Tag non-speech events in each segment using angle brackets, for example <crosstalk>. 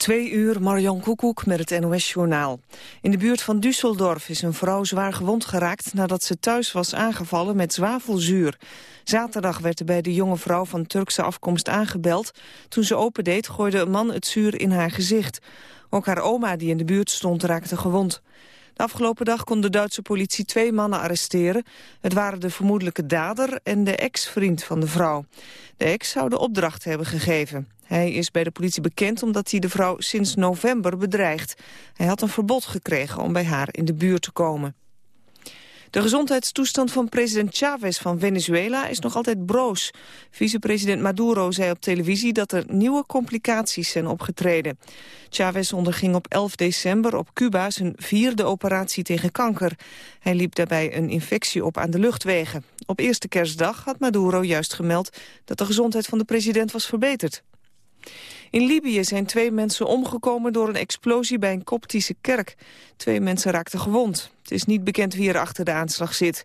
Twee uur, Marjan Koekoek met het NOS-journaal. In de buurt van Düsseldorf is een vrouw zwaar gewond geraakt... nadat ze thuis was aangevallen met zwavelzuur. Zaterdag werd er bij de jonge vrouw van Turkse afkomst aangebeld. Toen ze opendeed gooide een man het zuur in haar gezicht. Ook haar oma, die in de buurt stond, raakte gewond. De afgelopen dag kon de Duitse politie twee mannen arresteren. Het waren de vermoedelijke dader en de ex-vriend van de vrouw. De ex zou de opdracht hebben gegeven. Hij is bij de politie bekend omdat hij de vrouw sinds november bedreigt. Hij had een verbod gekregen om bij haar in de buurt te komen. De gezondheidstoestand van president Chavez van Venezuela is nog altijd broos. Vicepresident Maduro zei op televisie dat er nieuwe complicaties zijn opgetreden. Chavez onderging op 11 december op Cuba zijn vierde operatie tegen kanker. Hij liep daarbij een infectie op aan de luchtwegen. Op eerste kerstdag had Maduro juist gemeld dat de gezondheid van de president was verbeterd. In Libië zijn twee mensen omgekomen door een explosie bij een koptische kerk. Twee mensen raakten gewond. Het is niet bekend wie er achter de aanslag zit.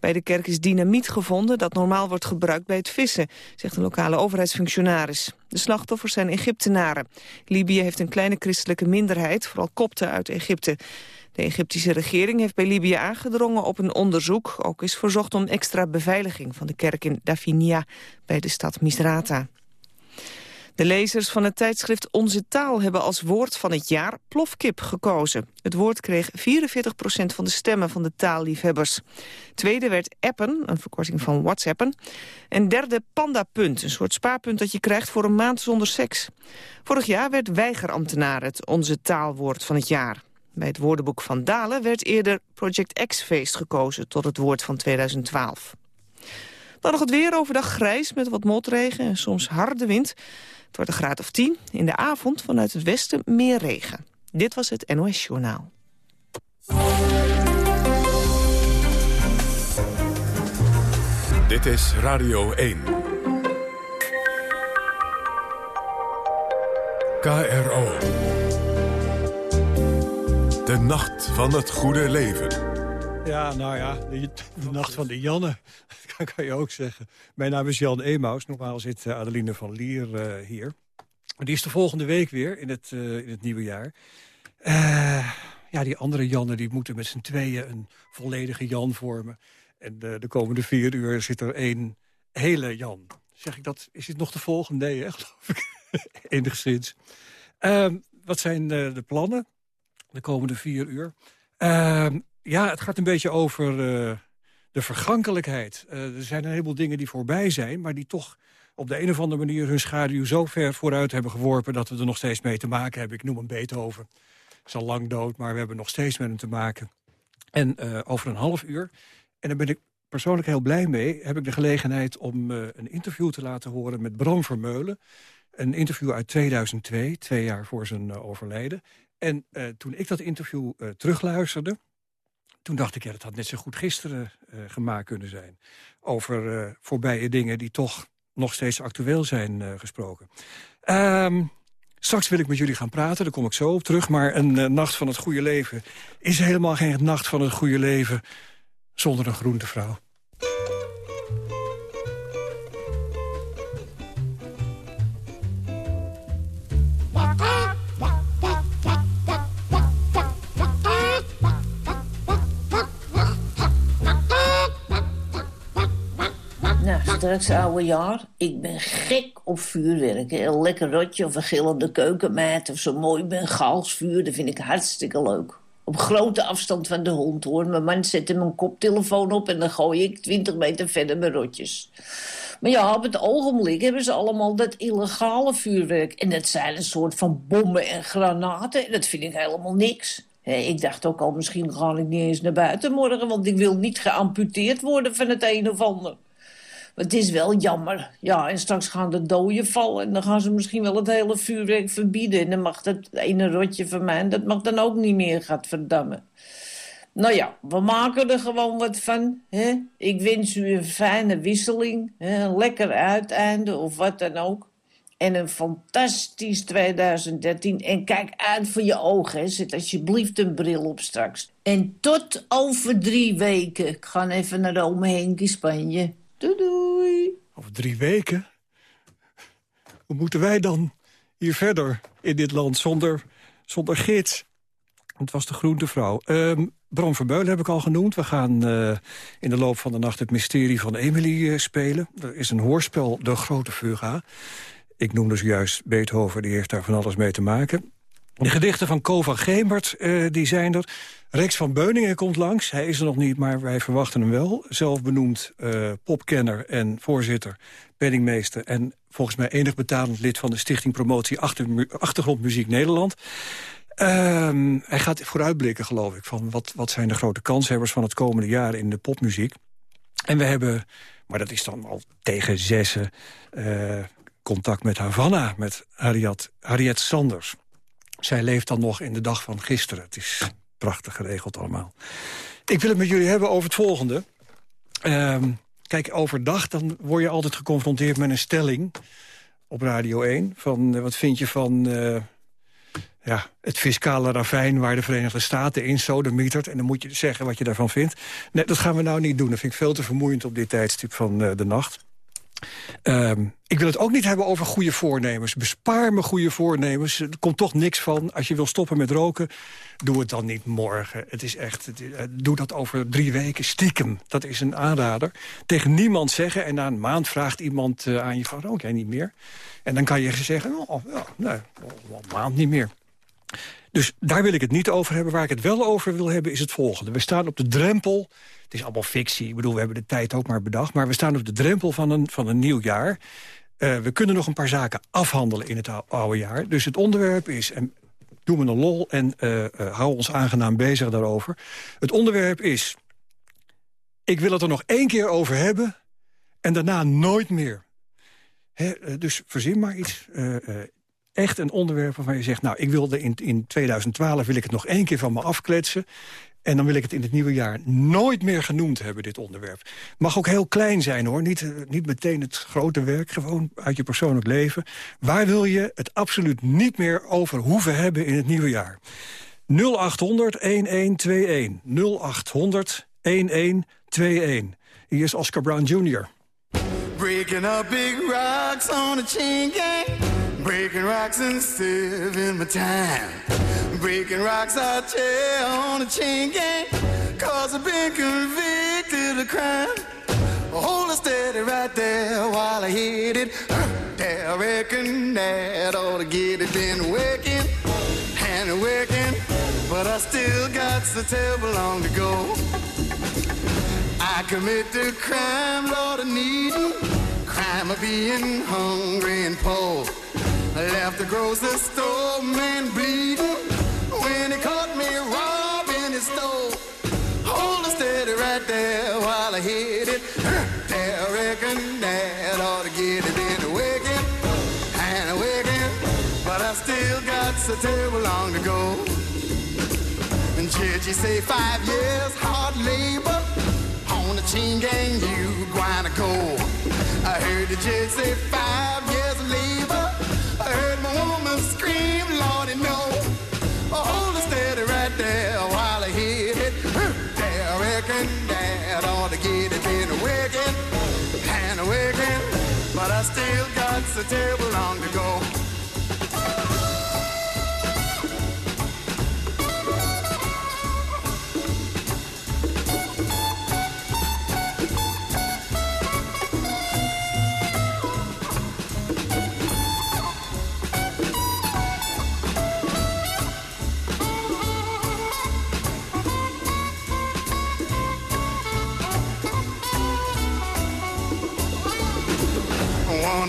Bij de kerk is dynamiet gevonden dat normaal wordt gebruikt bij het vissen, zegt een lokale overheidsfunctionaris. De slachtoffers zijn Egyptenaren. Libië heeft een kleine christelijke minderheid, vooral kopten uit Egypte. De Egyptische regering heeft bij Libië aangedrongen op een onderzoek. Ook is verzocht om extra beveiliging van de kerk in Dafinia bij de stad Misrata. De lezers van het tijdschrift Onze Taal hebben als woord van het jaar plofkip gekozen. Het woord kreeg 44% van de stemmen van de taalliefhebbers. Tweede werd appen, een verkorting van whatsappen. En derde pandapunt, een soort spaarpunt dat je krijgt voor een maand zonder seks. Vorig jaar werd weigerambtenaar het Onze Taalwoord van het jaar. Bij het woordenboek van Dalen werd eerder Project X-feest gekozen tot het woord van 2012. Dan nog het weer overdag grijs met wat motregen en soms harde wind. Het wordt een graad of 10. In de avond vanuit het westen meer regen. Dit was het NOS Journaal. Dit is Radio 1. KRO. De nacht van het goede leven. Ja, nou ja, de, nacht van de Janne, <laughs> dat kan je ook zeggen. Mijn naam is Jan Emaus, normaal zit eh, Adeline van Lier uh, hier. Die is de volgende week weer, in het, uh, in het nieuwe jaar. Ja, die andere Jannen die moeten met z'n tweeën een volledige Jan vormen. En de komende vier uur zit er één hele Jan. Zeg ik dat, is dit nog de volgende? Nee, hè, <laughs> geloof ik. Enigszins. Uh, wat zijn de plannen de komende vier uur? Ja, het gaat een beetje over uh, de vergankelijkheid. Uh, er zijn een heleboel dingen die voorbij zijn... maar die toch op de een of andere manier hun schaduw zo ver vooruit hebben geworpen... dat we er nog steeds mee te maken hebben. Ik noem hem Beethoven. Is al lang dood, maar we hebben nog steeds met hem te maken. En uh, over een half uur, en daar ben ik persoonlijk heel blij mee... heb ik de gelegenheid om een interview te laten horen met Bram Vermeulen. Een interview uit 2002, twee jaar voor zijn overlijden. En toen ik dat interview terugluisterde toen dacht ik, ja, dat had net zo goed gisteren uh, gemaakt kunnen zijn. Over uh, voorbije dingen die toch nog steeds actueel zijn uh, gesproken. Um, straks wil ik met jullie gaan praten, daar kom ik zo op terug. Maar een nacht van het goede leven is helemaal geen nacht van het goede leven... zonder een groentevrouw. Straks oude jaar. Ik ben gek op vuurwerk. Een lekker rotje of een gillende keukenmeid of zo mooi bengalsvuur. Dat vind ik hartstikke leuk. Op grote afstand van de hond, hoor. Mijn man zet hem een koptelefoon op... en dan gooi ik 20 meter verder mijn rotjes. Maar ja, op het ogenblik hebben ze allemaal dat illegale vuurwerk. En dat zijn een soort van bommen en granaten. En dat vind ik helemaal niks. ik dacht ook al, misschien ga ik niet eens naar buiten morgen... want ik wil niet geamputeerd worden van het een of ander het is wel jammer. Ja, en straks gaan de doden vallen. En dan gaan ze misschien wel het hele vuurwerk verbieden. En dan mag dat ene rotje van mij... dat mag dan ook niet meer, gaat verdammen. Nou ja, we maken er gewoon wat van. Hè? Ik wens u een fijne wisseling. Hè? Een lekker uiteinde of wat dan ook. En een fantastisch 2013. En kijk uit voor je ogen. Hè. Zet alsjeblieft een bril op straks. En tot over drie weken. Ik ga even naar de omheen in Spanje. Doei doei. Over drie weken? Hoe moeten wij dan hier verder in dit land zonder, zonder gids. Het was de groentevrouw. Um, Bram Verbeulen heb ik al genoemd. We gaan uh, in de loop van de nacht het mysterie van Emily uh, spelen. Er is een hoorspel, De Grote Fuga. Ik noemde dus juist Beethoven, die heeft daar van alles mee te maken. De gedichten van Ko van Gemert, uh, die zijn er. Rex van Beuningen komt langs. Hij is er nog niet, maar wij verwachten hem wel. Zelf benoemd uh, popkenner en voorzitter, penningmeester... en volgens mij enig betalend lid van de Stichting Promotie Achter Achtergrondmuziek Nederland. Uh, hij gaat vooruitblikken, geloof ik, van wat, wat zijn de grote kanshebbers van het komende jaar in de popmuziek. En we hebben, maar dat is dan al tegen zessen, uh, contact met Havana, met Harriet, Harriet Sanders. Zij leeft dan nog in de dag van gisteren. Het is prachtig geregeld allemaal. Ik wil het met jullie hebben over het volgende. Uh, kijk, overdag dan word je altijd geconfronteerd met een stelling op Radio 1. Van, uh, wat vind je van uh, ja, het fiscale ravijn waar de Verenigde Staten in sodemietert. En dan moet je zeggen wat je daarvan vindt. Nee, dat gaan we nou niet doen. Dat vind ik veel te vermoeiend op dit tijdstip van uh, de nacht. Um, ik wil het ook niet hebben over goede voornemens. Bespaar me goede voornemens. Er komt toch niks van. Als je wil stoppen met roken, doe het dan niet morgen. Het is echt, het, doe dat over drie weken stiekem. Dat is een aanrader. Tegen niemand zeggen en na een maand vraagt iemand uh, aan je van... rook jij niet meer? En dan kan je zeggen, oh, ja, nee, een maand niet meer. Dus daar wil ik het niet over hebben. Waar ik het wel over wil hebben is het volgende. We staan op de drempel het is allemaal fictie. Ik bedoel, we hebben de tijd ook maar bedacht. Maar we staan op de drempel van een, van een nieuw jaar. Uh, we kunnen nog een paar zaken afhandelen in het oude jaar. Dus het onderwerp is, en doe me een lol en uh, hou ons aangenaam bezig daarover. Het onderwerp is, ik wil het er nog één keer over hebben... en daarna nooit meer. Dus verzin maar iets echt een onderwerp waarvan je zegt... nou, ik wilde in, in 2012 wil ik het nog één keer van me afkletsen. En dan wil ik het in het nieuwe jaar nooit meer genoemd hebben, dit onderwerp. Mag ook heel klein zijn, hoor. Niet, eh, niet meteen het grote werk, gewoon uit je persoonlijk leven. Waar wil je het absoluut niet meer over hoeven hebben in het nieuwe jaar? 0800-1121. 0800-1121. Hier is Oscar Brown Jr. Breaking up big rocks on a chain gang. Breaking rocks and saving my time. Breaking rocks I tell on a chain gang. Cause I've been convicted of crime. Hold it steady right there while I hit it. I reckon that ought to get it. Been working and working, but I still got so terrible long to go. I commit the crime, Lord, of needing, crime of being hungry and poor. I left the store, man, bleeding when he caught me robbing his store. Hold it steady right there while I hit it. There, I reckon that ought to get it in the wicked and a wicked, but I still got so terrible long to go. And you say five years hard labor on the chain gang, you gonna go. I heard the judge say five years a table long ago.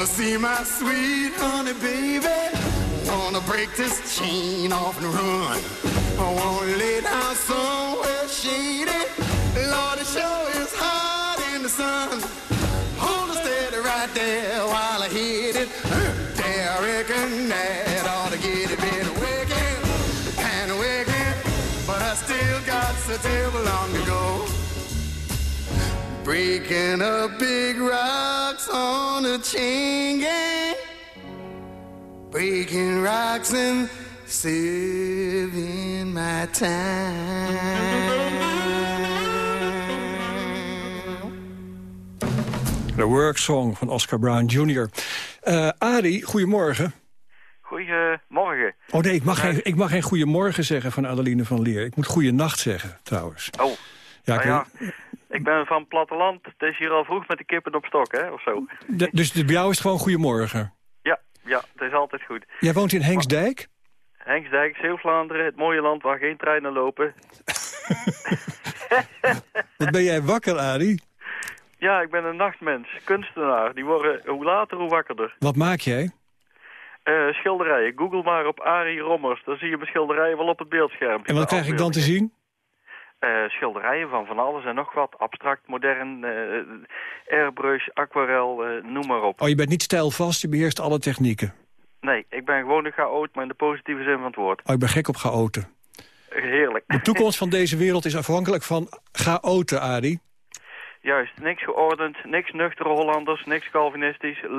Wanna see my sweet honey baby. Wanna break this chain off and run. I wanna lay down somewhere shady. Lord, it sure is hot in the sun. Hold it steady right there while I hit it. There, I reckon that ought to get it been wicked and wicked. But I still got so terrible long to go. Breaking up big rocks on a chain gang. Breaking rocks and saving my time. De worksong van Oscar Brown Jr. Uh, Adi, goedemorgen. Goedemorgen. Oh nee, ik mag, geen, ik mag geen goedemorgen zeggen van Adeline van Leer. Ik moet goeienacht zeggen, trouwens. Oh, Ja, nou ik ja, weet- ik ben van het platteland. Het is hier al vroeg met de kippen op stok, hè, of zo. de- dus bij jou is het gewoon goedemorgen. Ja, ja, het is altijd goed. Jij woont in Hengsdijk? Hengsdijk, Zeeuw-Vlaanderen, het mooie land waar geen treinen lopen. <laughs> Wat ben jij wakker, Arie? Ja, ik ben een nachtmens, kunstenaar. Die worden hoe later hoe wakkerder. Wat maak jij? Eh, schilderijen, google maar op Arie Rommers. Dan zie je mijn schilderijen wel op het beeldscherm. En wat krijg ik dan te zien? Eh, schilderijen van van alles en nog wat. Abstract, modern, eh, airbrush, aquarel, eh, noem maar op. Oh, je bent niet stijlvast, je beheerst alle technieken. Nee, ik ben gewoon een chaot, maar in de positieve zin van het woord. Oh, ik ben gek op chaoten. Heerlijk. De toekomst van deze wereld is afhankelijk van chaoten, Arie. Juist, niks geordend, niks nuchtere Hollanders, niks Calvinistisch. Eh,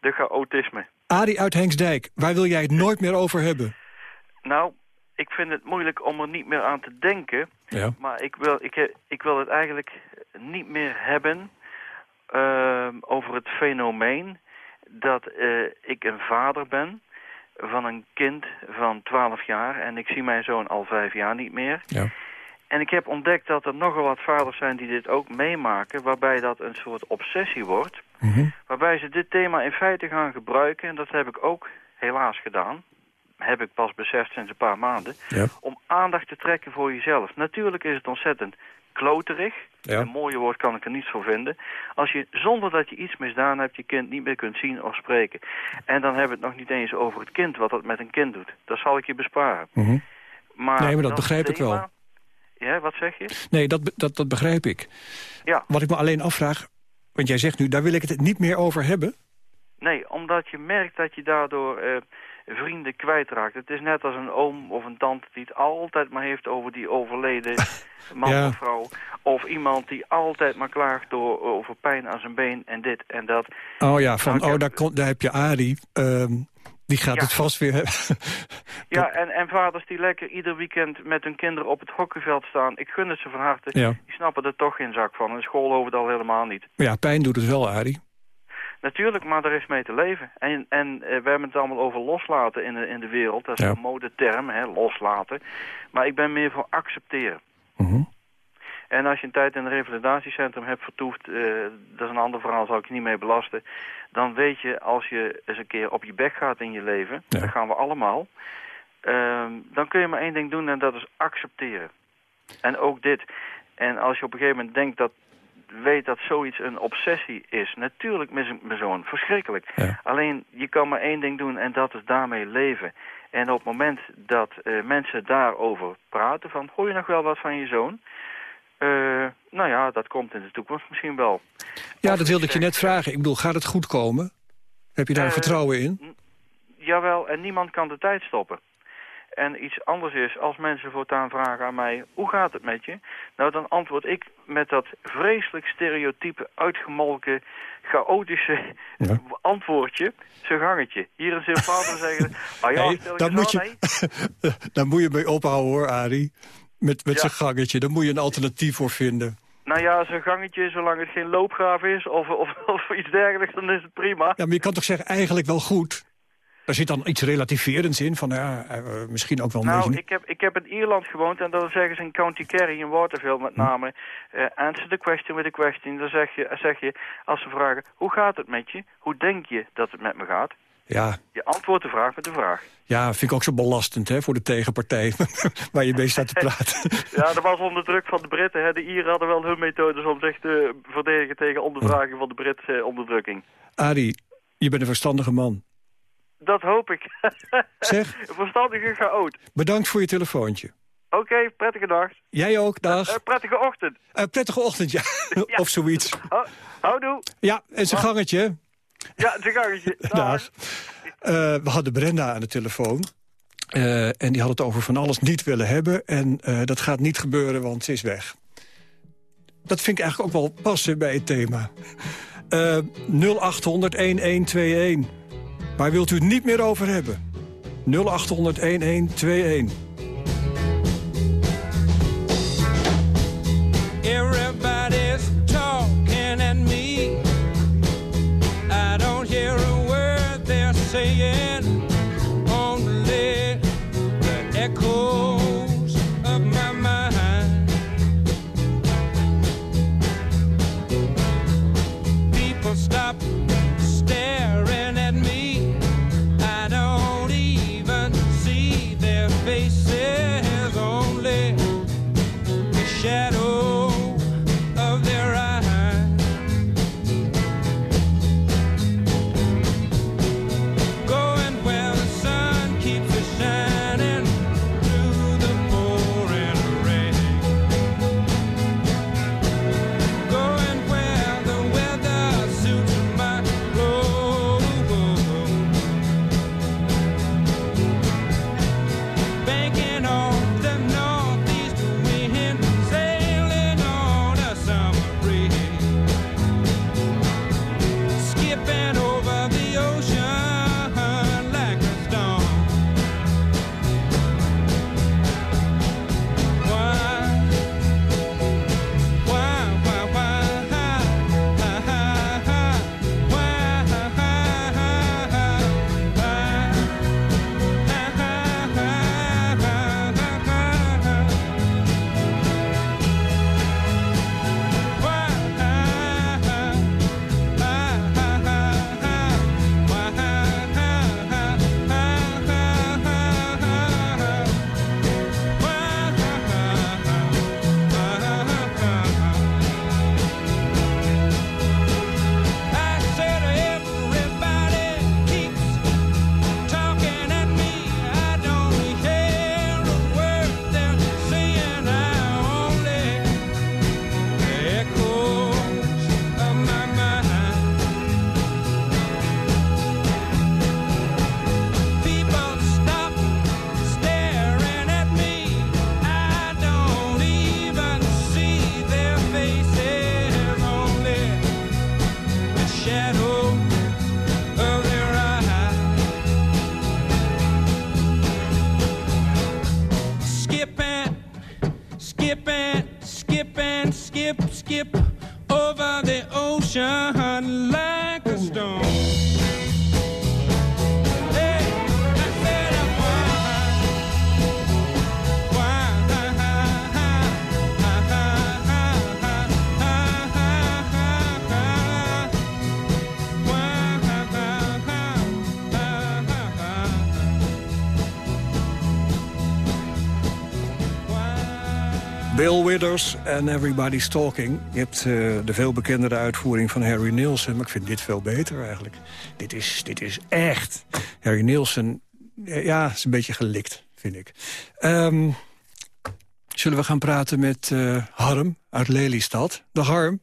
de chaotisme. Arie uit Hengsdijk, waar wil jij het nooit meer over hebben? Nou, ik vind het moeilijk om er niet meer aan te denken. Ja. Maar ik wil, ik, ik wil het eigenlijk niet meer hebben ehm, over het fenomeen dat eh, ik een vader ben van een kind van 12 jaar. En ik zie mijn zoon al vijf jaar niet meer. Ja. En ik heb ontdekt dat er nogal wat vaders zijn die dit ook meemaken... waarbij dat een soort obsessie wordt. Mhm. Waarbij ze dit thema in feite gaan gebruiken. En dat heb ik ook helaas gedaan. Heb ik pas beseft sinds een paar maanden. Ja. Om aandacht te trekken voor jezelf. Natuurlijk is het ontzettend kloterig. Ja. Een mooie woord kan ik er niets voor vinden. Als je zonder dat je iets misdaan hebt, je kind niet meer kunt zien of spreken. En dan hebben we het nog niet eens over het kind, wat dat met een kind doet. Dat zal ik je besparen. Mhm. Maar Nee, maar dat begrijp ik wel. Ja, wat zeg je? Nee, dat, dat, dat begrijp ik. Ja. Wat ik me alleen afvraag, want jij zegt nu, daar wil ik het niet meer over hebben. Nee, omdat je merkt dat je daardoor eh, vrienden kwijtraakt. Het is net als een oom of een tante die het altijd maar heeft over die overleden <laughs> man Ja. of vrouw. Of iemand die altijd maar klaagt door, over pijn aan zijn been en dit en dat. Oh ja, van, Nou, oh, daar, daar heb je Arie. Ehm, die gaat Ja. het vast weer hebben. <laughs> Ja, en, en vaders die lekker ieder weekend met hun kinderen op het hockeyveld staan. Ik gun het ze van harte. Ja. Die snappen er toch geen zak van. En school over het al helemaal niet. Ja, pijn doet het wel, Arie. Natuurlijk, maar er is mee te leven. En, en eh, we hebben het allemaal over loslaten in de, in de wereld. Dat is Ja. een modeterm, hè, loslaten. Maar ik ben meer voor accepteren. Mhm. En als je een tijd in een revalidatiecentrum hebt vertoefd, eh, dat is een ander verhaal, zal ik je niet mee belasten. Dan weet je, als je eens een keer op je bek gaat in je leven, Ja. dat gaan we allemaal. ehm, dan kun je maar één ding doen en dat is accepteren. En ook dit. En als je op een gegeven moment denkt dat, weet dat zoiets een obsessie is. Natuurlijk mis ik mijn zoon, verschrikkelijk. Ja. Alleen, je kan maar één ding doen en dat is daarmee leven. En op het moment dat eh, mensen daarover praten, van hoor je nog wel wat van je zoon? Eh, nou ja, dat komt in de toekomst misschien wel. Ja, Of dat wilde ik je net vragen. Ik bedoel, gaat het goed komen? Heb je daar Eh, vertrouwen in? Jawel, en niemand kan de tijd stoppen. En iets anders is, als mensen voortaan vragen aan mij, hoe gaat het met je? Nou, dan antwoord ik met dat vreselijk stereotype, uitgemolken, chaotische Ja. antwoordje, zijn gangetje. Hier in Zeeuw-Vlaanderen <laughs> zeggen ze, ah ja, moet je- nee. <laughs> Daar moet je mee ophouden hoor, Arie. Met, met Ja. zijn gangetje. Daar moet je een alternatief voor vinden. Nou ja, zijn gangetje, zolang het geen loopgraaf is of, of, of iets dergelijks, dan is het prima. Ja, maar je kan toch zeggen, eigenlijk wel goed. Daar zit dan iets relativerends in. Van ja, eh, misschien ook wel een Nou, ik heb, ik heb in Ierland gewoond en dan zeggen ze in County Kerry, in Waterville met name, eh, answer the question with a question. Dan zeg je, zeg je, als ze vragen, hoe gaat het met je? Hoe denk je dat het met me gaat? Ja, Je antwoordt de vraag met de vraag. ja, vind ik ook zo belastend hè, voor de tegenpartij. <laughs> waar je mee staat te praten. <laughs> Ja, dat was onder druk van de Britten. Hè. De Ieren hadden wel hun methodes om zich te verdedigen tegen ondervraging van de Britse onderdrukking. Arie, je bent een verstandige man. Dat hoop ik. <laughs> Zeg, verstandige chaot. bedankt voor je telefoontje. Oké, prettige dag. Jij ook, dag. Eh, prettige ochtend. Eh, prettige ochtend, <laughs> ja. of zoiets. Ho- Houdoe. Ja, en zijn gangetje. Ja, een gangetje. <laughs> Dag. Dag. Eh, we hadden Brenda aan de telefoon. Eh, en die had het over van alles niet willen hebben. En eh, dat gaat niet gebeuren, want ze is weg. Dat vind ik eigenlijk ook wel passen bij het thema. Eh 0800-1121. Waar wilt u het niet meer over hebben? 0800-1121. Everybody's talking En Everybody's Talking. Je hebt eh, de veel bekendere uitvoering van Harry Nilsson... maar ik vind dit veel beter eigenlijk. Dit is, dit is echt... Harry Nilsson, eh, ja, is een beetje gelikt, vind ik. Ehm, zullen we gaan praten met eh, Harm uit Lelystad? Dag Harm.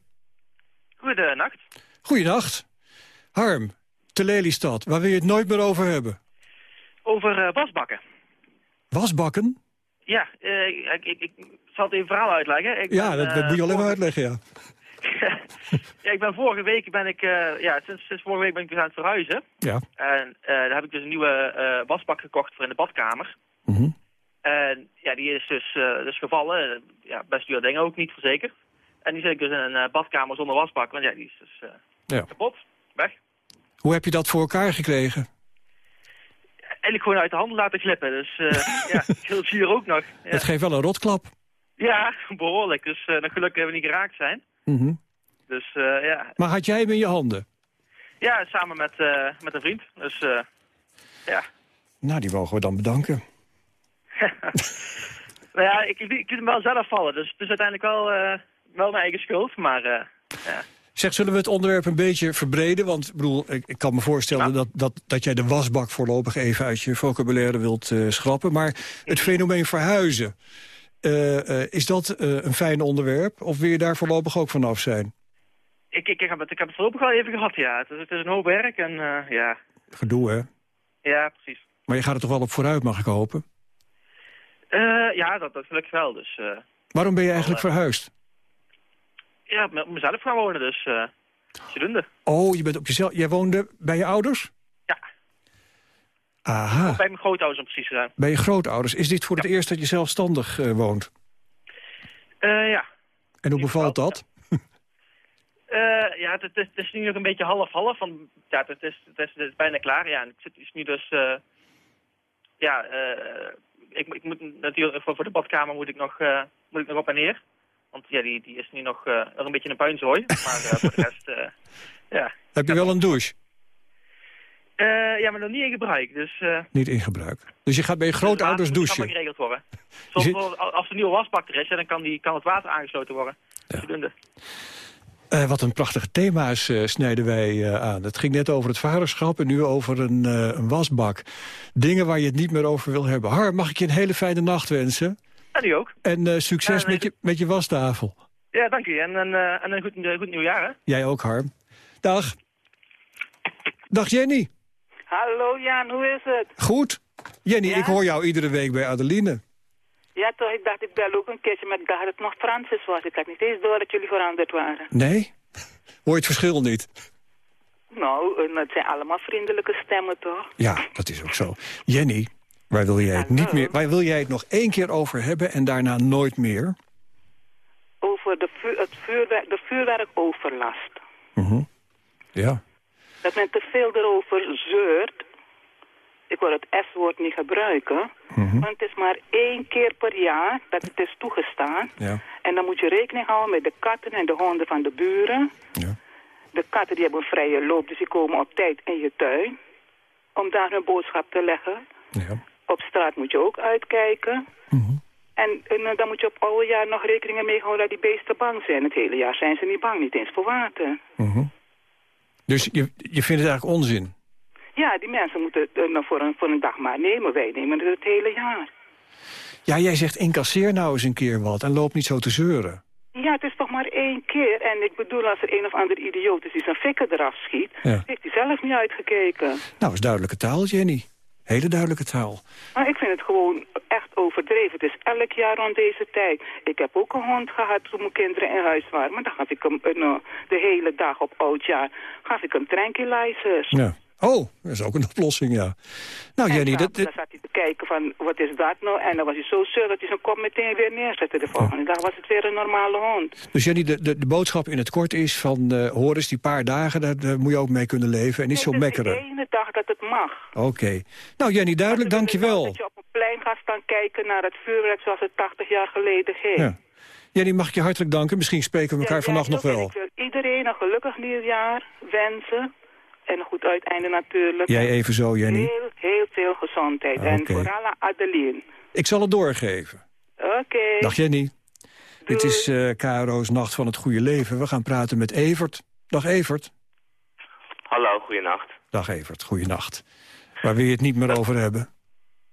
Goedenacht. Goeienacht. Harm, te Lelystad. Waar wil je het nooit meer over hebben? Over wasbakken. Wasbakken? Ja, ik, ik, ik zal het even verhaal uitleggen. Ik Ja, ben, dat, dat eh, moet je alleen maar uitleggen, ja. <laughs> ja, ik ben vorige week ben ik, eh, ja, sinds, sinds vorige week ben ik dus aan het verhuizen. Ja. En eh, daar heb ik dus een nieuwe eh, wasbak gekocht voor in de badkamer. Mhm. En ja, die is dus, dus gevallen. Ja, best duur ding ook, niet verzekerd. En die zit ik dus in een badkamer zonder wasbak. Want ja, die is dus Ja. kapot. Weg. Hoe heb je dat voor elkaar gekregen? Eigenlijk gewoon uit de handen laten glippen. Dus <laughs> ja, heel hier ook nog. Ja, Het geeft wel een rotklap. Ja behoorlijk. Dus nog gelukkig hebben we niet geraakt zijn. Mhm. Dus eh, ja, Maar had jij hem in je handen? Ja, samen met, eh, met een vriend. Dus ja. Nou, die mogen we dan bedanken. <laughs> Nou ja, ik, ik, ik liet hem wel zelf vallen. Dus het is uiteindelijk wel, wel mijn eigen schuld. Maar ja. Zeg, zullen we het onderwerp een beetje verbreden? Want ik, bedoel, ik, ik kan me voorstellen Ja. dat, dat, dat jij de wasbak voorlopig even uit je vocabulaire wilt schrappen. Maar het fenomeen verhuizen, is dat eh, een fijn onderwerp? Of wil je daar voorlopig ook vanaf zijn? ik, ik, ik, heb het, ik heb het voorlopig al even gehad, ja. Het is, het is een hoop werk en eh, ja. Gedoe, hè? Ja, precies. Maar je gaat er toch wel op vooruit, mag ik hopen? Eh, ja, dat, dat gelukkig wel. Dus eh, Waarom ben je eigenlijk Wel, verhuisd? ja, met mezelf gaan wonen. Dus eh zodoende. Oh, je bent op jezelf. Jij woonde bij je ouders? Aha. Bij mijn grootouders om precies te zijn. Bij je grootouders. Is dit voor het eerst dat je zelfstandig eh, woont? Eh, ja. En hoe bevalt dat? Eh, ja, het, het, is, het is nu nog een beetje half-half. van Ja, het is, het, is, het is bijna klaar. Ja, en ik zit is nu dus... eh, ja, eh, ik, ik moet natuurlijk... Voor, voor de badkamer moet ik, nog, eh, moet ik nog op en neer. Want ja, die, die is nu nog, eh, een beetje een puinzooi. <laughs> Maar eh, voor de rest... eh, ja. Heb je wel een douche? Eh, ja, maar nog niet in gebruik. Dus... eh, Niet in gebruik. Dus je gaat bij je het grootouders water moet- kan douchen? maar geregeld worden. Zit- als er een nieuwe wasbak er is, ja, dan kan, die, kan het water aangesloten worden. Ja. Eh, wat een prachtige thema's snijden wij aan. Het ging net over het vaderschap en nu over een, een wasbak. Dingen waar je het niet meer over wil hebben. Har, mag ik je een hele fijne nacht wensen? En u ook. En succes Ja, met, je, met je wastafel. Ja, dank u. En, een eh, en een goed, goed nieuwjaar, hè? Jij ook, Harm. Dag. Dag Jenny. Hallo Jan, hoe is het? Goed. Jenny, Ja? ik hoor jou iedere week bij Adeline. Ja toch, ik dacht ik bel ook een keertje met dat het nog Francis was. Ik had niet eens door dat jullie veranderd waren. Nee? Hoor je het verschil niet? Nou, eh, het zijn allemaal vriendelijke stemmen toch? Ja, dat is ook zo. Jenny, waar wil jij het, Hallo. niet meer, waar wil jij het nog één keer over hebben en daarna nooit meer? Over de, vuur, het vuurwerk, de vuurwerkoverlast. Mhm. Ja. Dat men te veel erover zeurt. Ik wil het S-woord niet gebruiken. Mhm. Want het is maar één keer per jaar dat het is toegestaan. Ja. En dan moet je rekening houden met de katten en de honden van de buren. Ja. De katten die hebben een vrije loop, dus die komen op tijd in je tuin. Om daar hun boodschap te leggen. ja. Op straat moet je ook uitkijken. Mhm. En, en eh, dan moet je op oude jaar nog rekening mee houden dat die beesten bang zijn. Het hele jaar zijn ze niet bang, niet eens voor water. Mhm. Dus je, je vindt het eigenlijk onzin? Ja, die mensen moeten het eh, nou voor, een, voor een dag maar nemen. Wij nemen het het hele jaar. Ja, jij zegt incasseer nou eens een keer wat en loop niet zo te zeuren. Ja, het is toch maar één keer. En ik bedoel, als er een of ander idioot is die zijn fikken eraf schiet... Ja. heeft hij zelf niet uitgekeken. Nou, is duidelijke taal, Jenny. Hele duidelijke taal. Maar ik vind het gewoon echt overdreven. Het is elk jaar rond deze tijd. Ik heb ook een hond gehad toen mijn kinderen in huis waren. Maar dan gaf ik hem een, eh, de hele dag op oudjaar... gaf ik hem tranquilizers. Ja. Oh, dat is ook een oplossing, ja. Nou, En Jenny, dat, dan zat hij te kijken van wat is dat nou. En dan was hij zo zeur dat hij zijn kop meteen weer neerzette. De volgende dag was het weer een normale hond. Dus Jenny, de, de, de boodschap in het kort is van... eh hoor eens, die paar dagen, daar, daar moet je ook mee kunnen leven. En niet zo Het is mekkeren. de ene dag dat het mag. Oké. Nou Jenny, duidelijk, Dat is dankjewel. Dat je kijken naar het vuurwerk zoals het 80 jaar geleden ging. Ja. Jenny, mag ik je hartelijk danken. Misschien spreken we elkaar Ja, vannacht ja, nog wel. veel. Ik wil iedereen een gelukkig nieuwjaar wensen. En een goed uiteinde natuurlijk. Jij even zo, Jenny. Heel, heel veel gezondheid. Ah, En vooral aan Adeline. Ik zal het doorgeven. Oké. Dag Jenny. Dit is eh KRO's Nacht van het Goede Leven. We gaan praten met Evert. Dag Evert. Hallo, goeienacht. Dag Evert, goeienacht. Waar wil je het niet meer over hebben?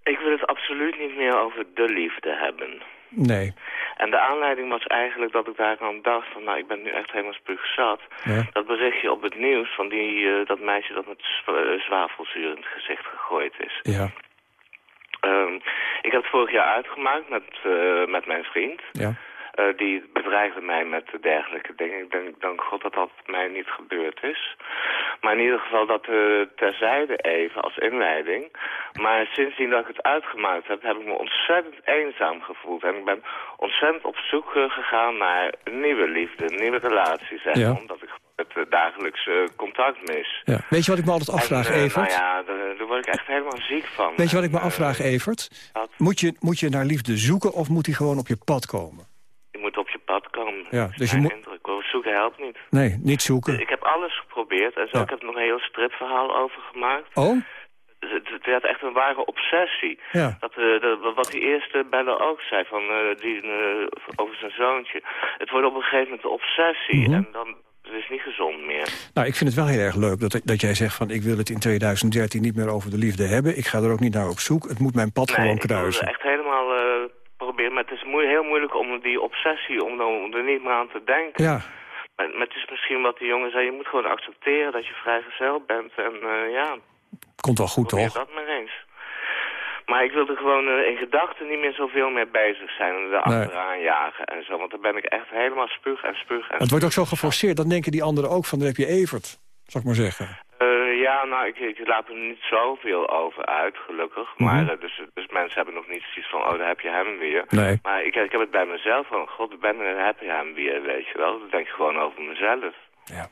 Ik wil het absoluut niet meer over de liefde hebben. Nee. En de aanleiding was eigenlijk dat ik daar aan dacht van... nou, ik ben nu echt helemaal spuugzat. Ja. Dat berichtje op het nieuws van die, eh, dat meisje dat met eh, zwavelzuur in het gezicht gegooid is. Ja. Ehm, ik heb het vorig jaar uitgemaakt met, eh, met mijn vriend. Ja. Eh, die bedreigde mij met dergelijke dingen. Ik denk, dank God dat dat mij niet gebeurd is. Maar in ieder geval dat eh, terzijde even als inleiding. Maar sindsdien dat ik het uitgemaakt heb, heb ik me ontzettend eenzaam gevoeld. En ik ben ontzettend op zoek eh, gegaan naar nieuwe liefde, nieuwe relatie, zeg Ja. maar. Omdat ik het dagelijks eh, contact mis. ja. Weet je wat ik me altijd afvraag, en, Evert? Nou ja, daar, daar word ik echt helemaal ziek van. Weet je wat ik me afvraag, Evert? wat? Moet je, moet je naar liefde zoeken of moet die gewoon op je pad komen? Je moet op je pad komen. Ja, dus je moet- indruk. Zoeken helpt niet. Nee, niet zoeken. Ik heb alles geprobeerd en zo. Ja. Ik heb nog een heel stripverhaal over gemaakt. Oh? Het, werd echt een ware obsessie. Ja. Dat, eh, de, wat die eerste bellen ook zei van, eh, die, eh, over zijn zoontje. Het wordt op een gegeven moment een obsessie. Mhm. En dan het is niet gezond meer. Nou, ik vind het wel heel erg leuk dat, dat jij zegt van... ik wil het in 2013 niet meer over de liefde hebben. Ik ga er ook niet naar op zoek. Het moet mijn pad nee, gewoon ik wil kruisen. echt helemaal eh, proberen. Maar het is moe- heel moeilijk om die obsessie, om, dan- om er niet meer aan te denken. Ja, Maar, maar het is misschien wat die jongen zei. Je moet gewoon accepteren dat je vrijgezel bent. En eh, ja, komt wel goed, toch? dat maar eens. Maar ik wilde gewoon eh, in gedachten niet meer zoveel mee bezig zijn. En er Nee. achteraan jagen en zo. Want dan ben ik echt helemaal spuug en spuug. En Het wordt ook zo geforceerd. Dan denken die anderen ook van, dan heb je Evert. Zal ik maar zeggen. Eh, ja, nou, ik, ik laat er niet zoveel over uit, gelukkig. Mhm. Maar eh, dus, dus mensen hebben nog niet zoiets van, oh, daar heb je hem weer. Nee. Maar ik, ik heb het bij mezelf van, god, ben, daar heb je hem weer, weet je wel. Dan denk ik gewoon over mezelf. Ja.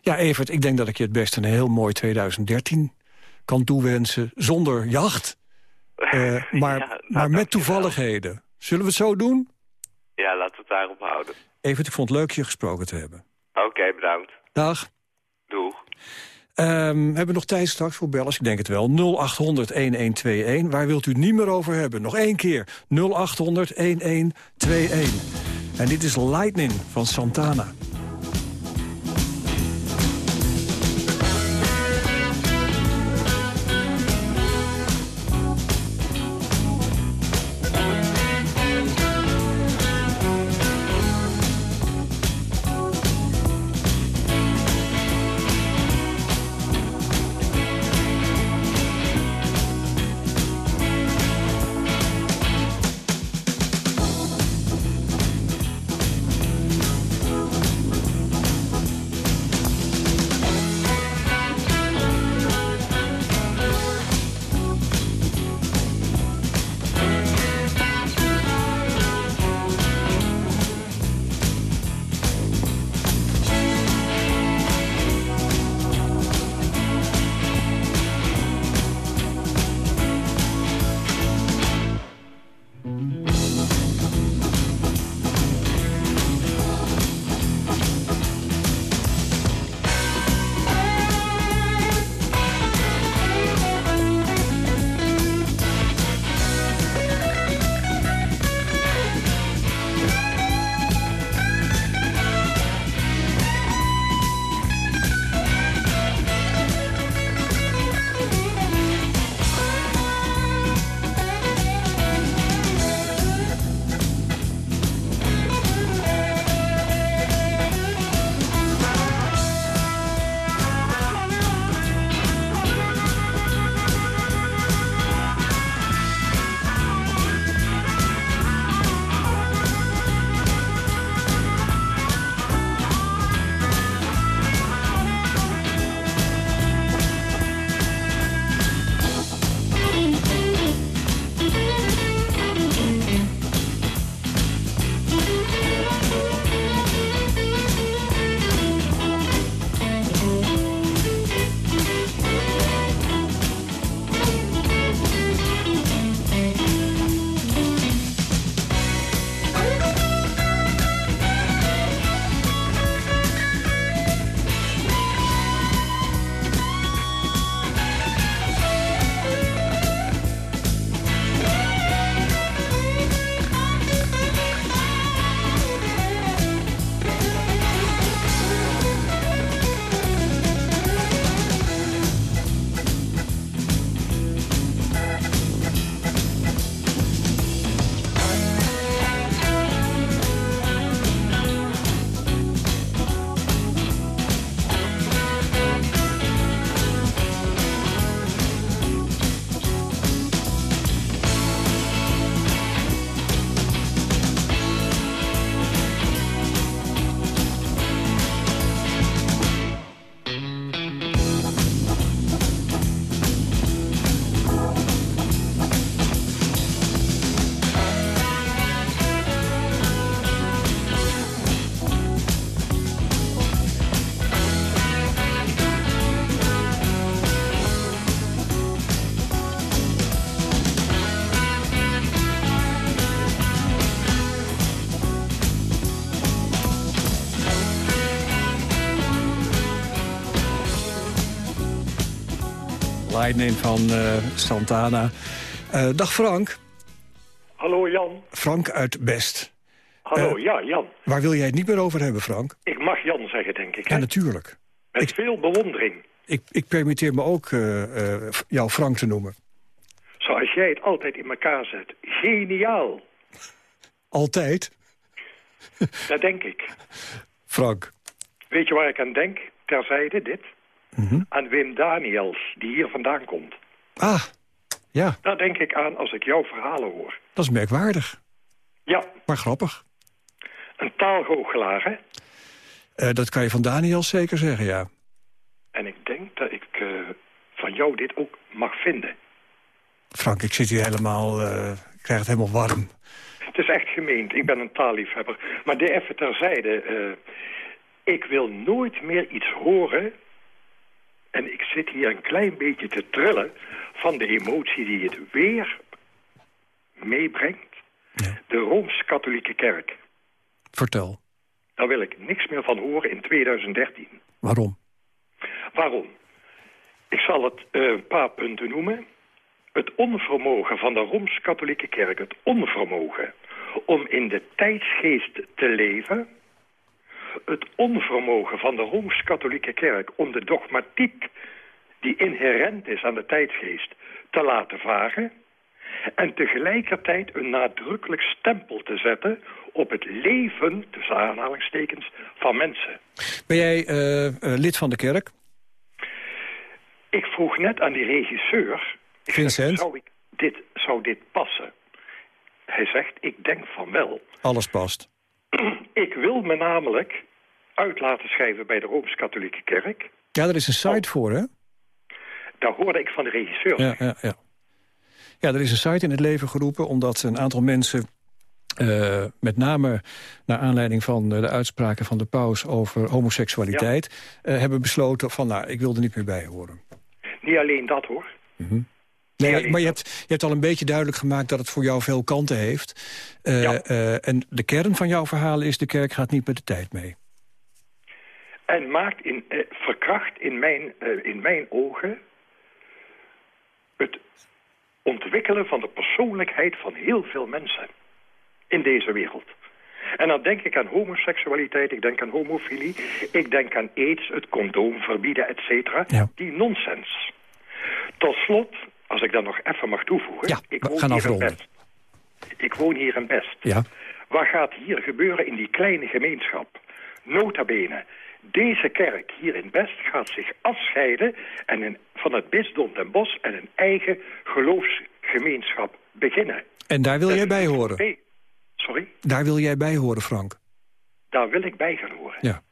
Ja, Evert, ik denk dat ik je het best een heel mooi 2013 kan toewensen. Zonder jacht, eh, <laughs> maar, Ja, nou, maar met toevalligheden. Zullen we het zo doen? Ja, laten we het daarop houden. Evert, ik vond het leuk je gesproken te hebben. Oké, bedankt. Dag. Doeg. Ehm, hebben we nog tijd straks voor bellers? Ik denk het wel. 0800-1121. Waar wilt u het niet meer over hebben? Nog één keer. 0800-1121. En dit is Lightning van Santana. In van eh, Santana. Eh, dag Frank. Hallo Jan. Frank uit Best. Hallo, Eh, ja Jan. Waar wil jij het niet meer over hebben, Frank? Ik mag Jan zeggen, denk ik. Ja, Hè? natuurlijk. Met veel bewondering. Ik, ik permitteer me ook jou Frank te noemen. Zoals jij het altijd in elkaar zet. Geniaal. Altijd. Dat denk ik. Frank. Weet je waar ik aan denk? Terzijde dit. Mhm. Aan Wim Daniels, die hier vandaan komt. Ah, ja, Daar denk ik aan als ik jouw verhalen hoor. dat is merkwaardig. Ja, Maar grappig. een taalgoochelaar, hè? Eh, dat kan je van Daniel zeker zeggen, ja. En ik denk dat ik eh, van jou dit ook mag vinden. Frank, ik zit hier helemaal... eh, ik krijg het helemaal warm. Het is echt gemeend. Ik ben een taalliefhebber. Maar dit even terzijde. ik wil nooit meer iets horen... en ik zit hier een klein beetje te trillen... van de emotie die het weer meebrengt. De Rooms-Katholieke Kerk. Vertel. Daar wil ik niks meer van horen in 2013. Waarom? Waarom? Ik zal het eh, een paar punten noemen. Het onvermogen van de Rooms-Katholieke Kerk, het onvermogen om in de tijdsgeest te leven. Het onvermogen van de Rooms-Katholieke Kerk om de dogmatiek die inherent is aan de tijdsgeest te laten varen. En tegelijkertijd een nadrukkelijk stempel te zetten op het leven, tussen aanhalingstekens, van mensen. Ben jij eh, eh, lid van de kerk? Ik vroeg net aan die regisseur... ik Vincent? zou, ik dit, zou dit passen? Hij zegt, ik denk van wel. Alles past. <clears throat> Ik wil me namelijk uit laten schrijven bij de Rooms-Katholieke Kerk. Ja, er is een site voor, hè? Daar hoorde ik van de regisseur. Ja, ja, ja. ja, er is een site in het leven geroepen... omdat een aantal mensen, eh, met name naar aanleiding van de uitspraken van de paus... over homoseksualiteit, eh, hebben besloten van... nou, ik wil er niet meer bij horen. Niet alleen dat hoor. Nee, maar je hebt, je hebt al een beetje duidelijk gemaakt dat het voor jou veel kanten heeft. Eh, Ja. eh, en de kern van jouw verhaal is... de kerk gaat niet met de tijd mee. En maakt in, eh, verkracht in mijn, in mijn ogen het ontwikkelen van de persoonlijkheid van heel veel mensen in deze wereld. En dan denk ik aan homoseksualiteit, ik denk aan homofilie, ik denk aan aids, het condoom verbieden, et cetera. Ja. Die nonsens. Tot slot, als ik dan nog even mag toevoegen, Ja, ik woon gaan hier in afronden. Best. Ik woon hier in Best. Ja. Wat gaat hier gebeuren in die kleine gemeenschap? Nota bene, deze kerk hier in Best gaat zich afscheiden en een, van het bisdom Den Bosch en een eigen geloofsgemeenschap beginnen. En daar wil jij bij horen? Sorry? Daar wil jij bij horen, Frank? Daar wil ik bij gaan horen. Ja.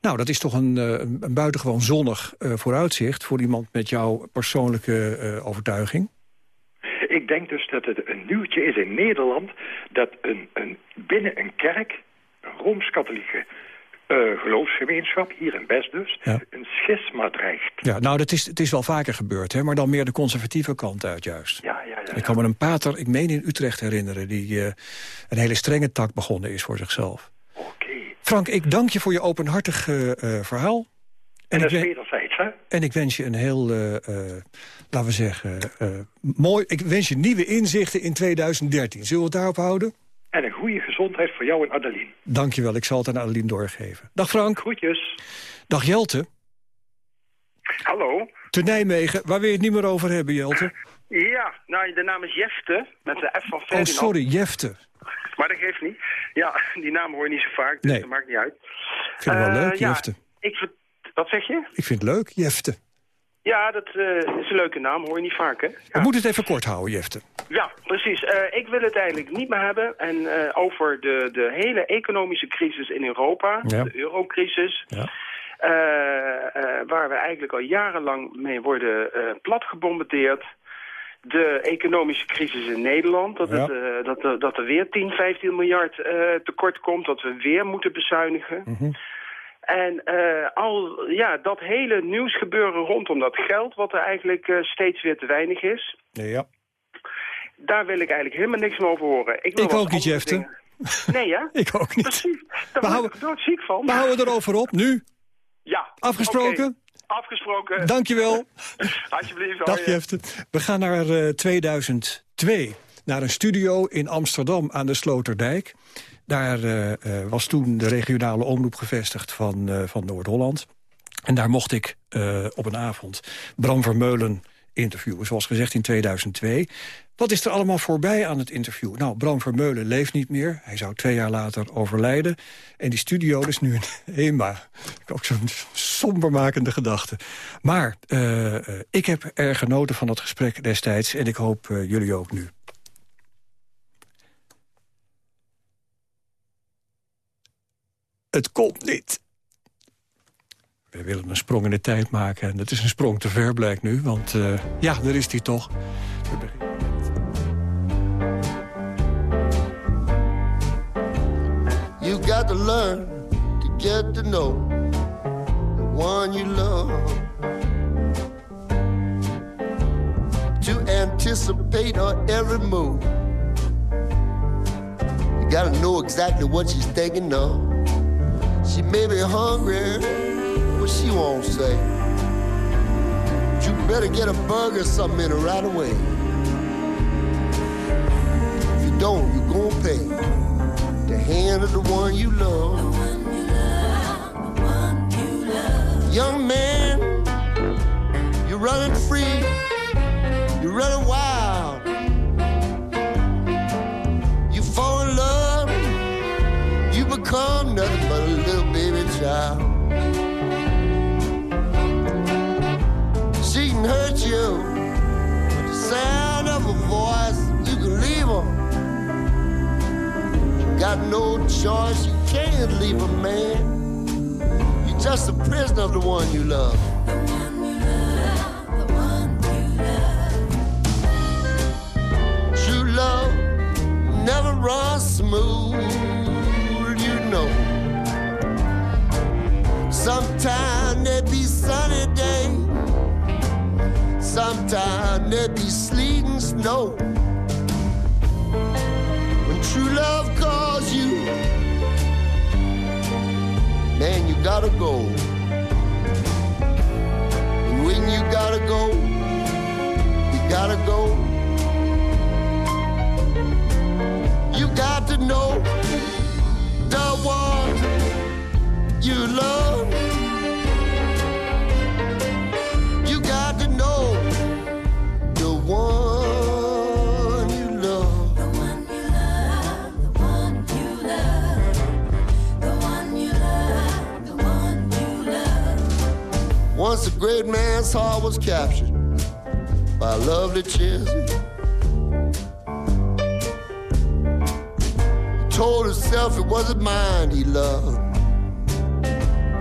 Nou, dat is toch een, eh, een buitengewoon zonnig eh, vooruitzicht... voor iemand met jouw persoonlijke eh, overtuiging. Ik denk dus dat het een nieuwtje is in Nederland... dat een, een, binnen een kerk, een Rooms-Katholieke geloofsgemeenschap... hier in Best dus, Ja. een schisma dreigt. Ja, nou, dat is, het is wel vaker gebeurd, hè, maar dan meer de conservatieve kant uit juist. Ja, ja, ja. Ik kan me een pater, ik meen in Utrecht herinneren... die een hele strenge tak begonnen is voor zichzelf. Frank, ik dank je voor je openhartig eh, eh, verhaal. En En dat is hè? en ik wens je een heel, eh, laten we zeggen, mooi... Ik wens je nieuwe inzichten in 2013. Zullen we het daarop houden? En een goede gezondheid voor jou en Adeline. Dank je wel, ik zal het aan Adeline doorgeven. Dag Frank. Groetjes. Dag Jelte. Hallo. Te Nijmegen, waar wil je het niet meer over hebben, Jelte? <laughs> Ja, nou, de naam is Jefte, met de F van Oh, Ferdinand. sorry, Jefte. Maar dat geeft niet. Ja, die naam hoor je niet zo vaak, dus Nee. dat maakt niet uit. Ik vind het wel Eh, leuk, ja, Jefte. Ik, wat zeg je? Ik vind het leuk, Jefte. Ja, dat eh, is een leuke naam, hoor je niet vaak, hè? We moeten het even kort houden, Jefte. Ja, precies. Eh, ik wil het eigenlijk niet meer hebben. En eh, over de, de hele economische crisis in Europa, Ja. de eurocrisis... Ja. eh, eh, waar we eigenlijk al jarenlang mee worden eh plat gebombardeerd. De economische crisis in Nederland, dat, het, eh, dat, er- dat er weer 10, 15 miljard eh, tekort komt, dat we weer moeten bezuinigen. Mhm. En eh, al ja, dat hele nieuwsgebeuren rondom dat geld, wat er eigenlijk eh, steeds weer te weinig is, Ja. daar wil ik eigenlijk helemaal niks meer over horen. wil Ik wat ook niet, Jefte. dingen. Nee, ja? <laughs> Ik ook niet. Precies. Daar word houden- ik doodziek van. We houden erover op, nu. Ja. Afgesproken? Afgesproken. Dankjewel. <laughs> Alsjeblieft. Dag. Jefte. We gaan naar eh, 2002. Naar een studio in Amsterdam aan de Sloterdijk. Daar eh, eh, was toen de regionale omroep gevestigd van, eh, van Noord-Holland. En daar mocht ik eh, op een avond Bram Vermeulen interviewen. Zoals gezegd in 2002. Wat is er allemaal voorbij aan het interview? Nou, Bram Vermeulen leeft niet meer. Hij zou twee jaar later overlijden. En die studio is nu een <laughs> HEMA. Ook zo'n sombermakende gedachte. Maar eh, ik heb erg genoten van dat gesprek destijds. En ik hoop eh, jullie ook nu. Het komt niet. We willen een sprong in de tijd maken. En dat is een sprong te ver, blijkt nu. Want eh, ja, daar is hij toch. To learn to get to know the one you love. To anticipate her every move. You gotta know exactly what she's thinking of. She may be hungry, but she won't say. But you better get a burger or something in her right away. If you don't, you're gonna pay hand of the one you love. Young man, you're running free, you're running wild. You fall in love, you become nothing but a little baby child. Got no choice. You can't leave a man. You're just a prisoner of the one you love. True love never runs smooth, you know. Sometimes there be sunny days. Sometimes there be sleet and snow. True love calls you, man, you gotta go. And when you gotta go, you gotta go. You got to know the one you love. Great man's heart was captured by lovely Chelsea. He told himself it wasn't mine he loved.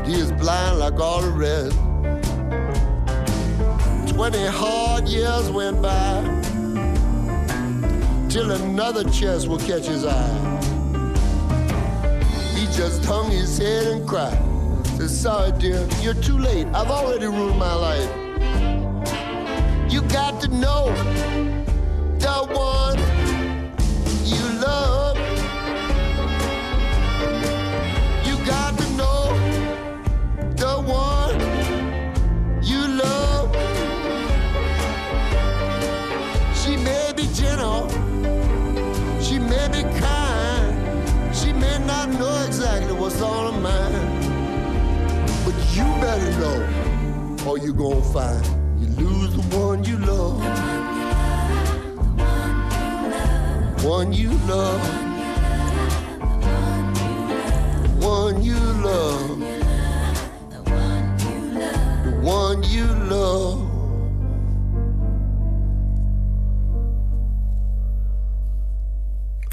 He was blind like all the rest. Twenty hard years went by till another chest will catch his eye. He just hung his head and cried. Sorry, dear, you're too late. I've already ruined my life. You got to know know, or you gonna find you lose the one you love. One you love. One you love. The one you love.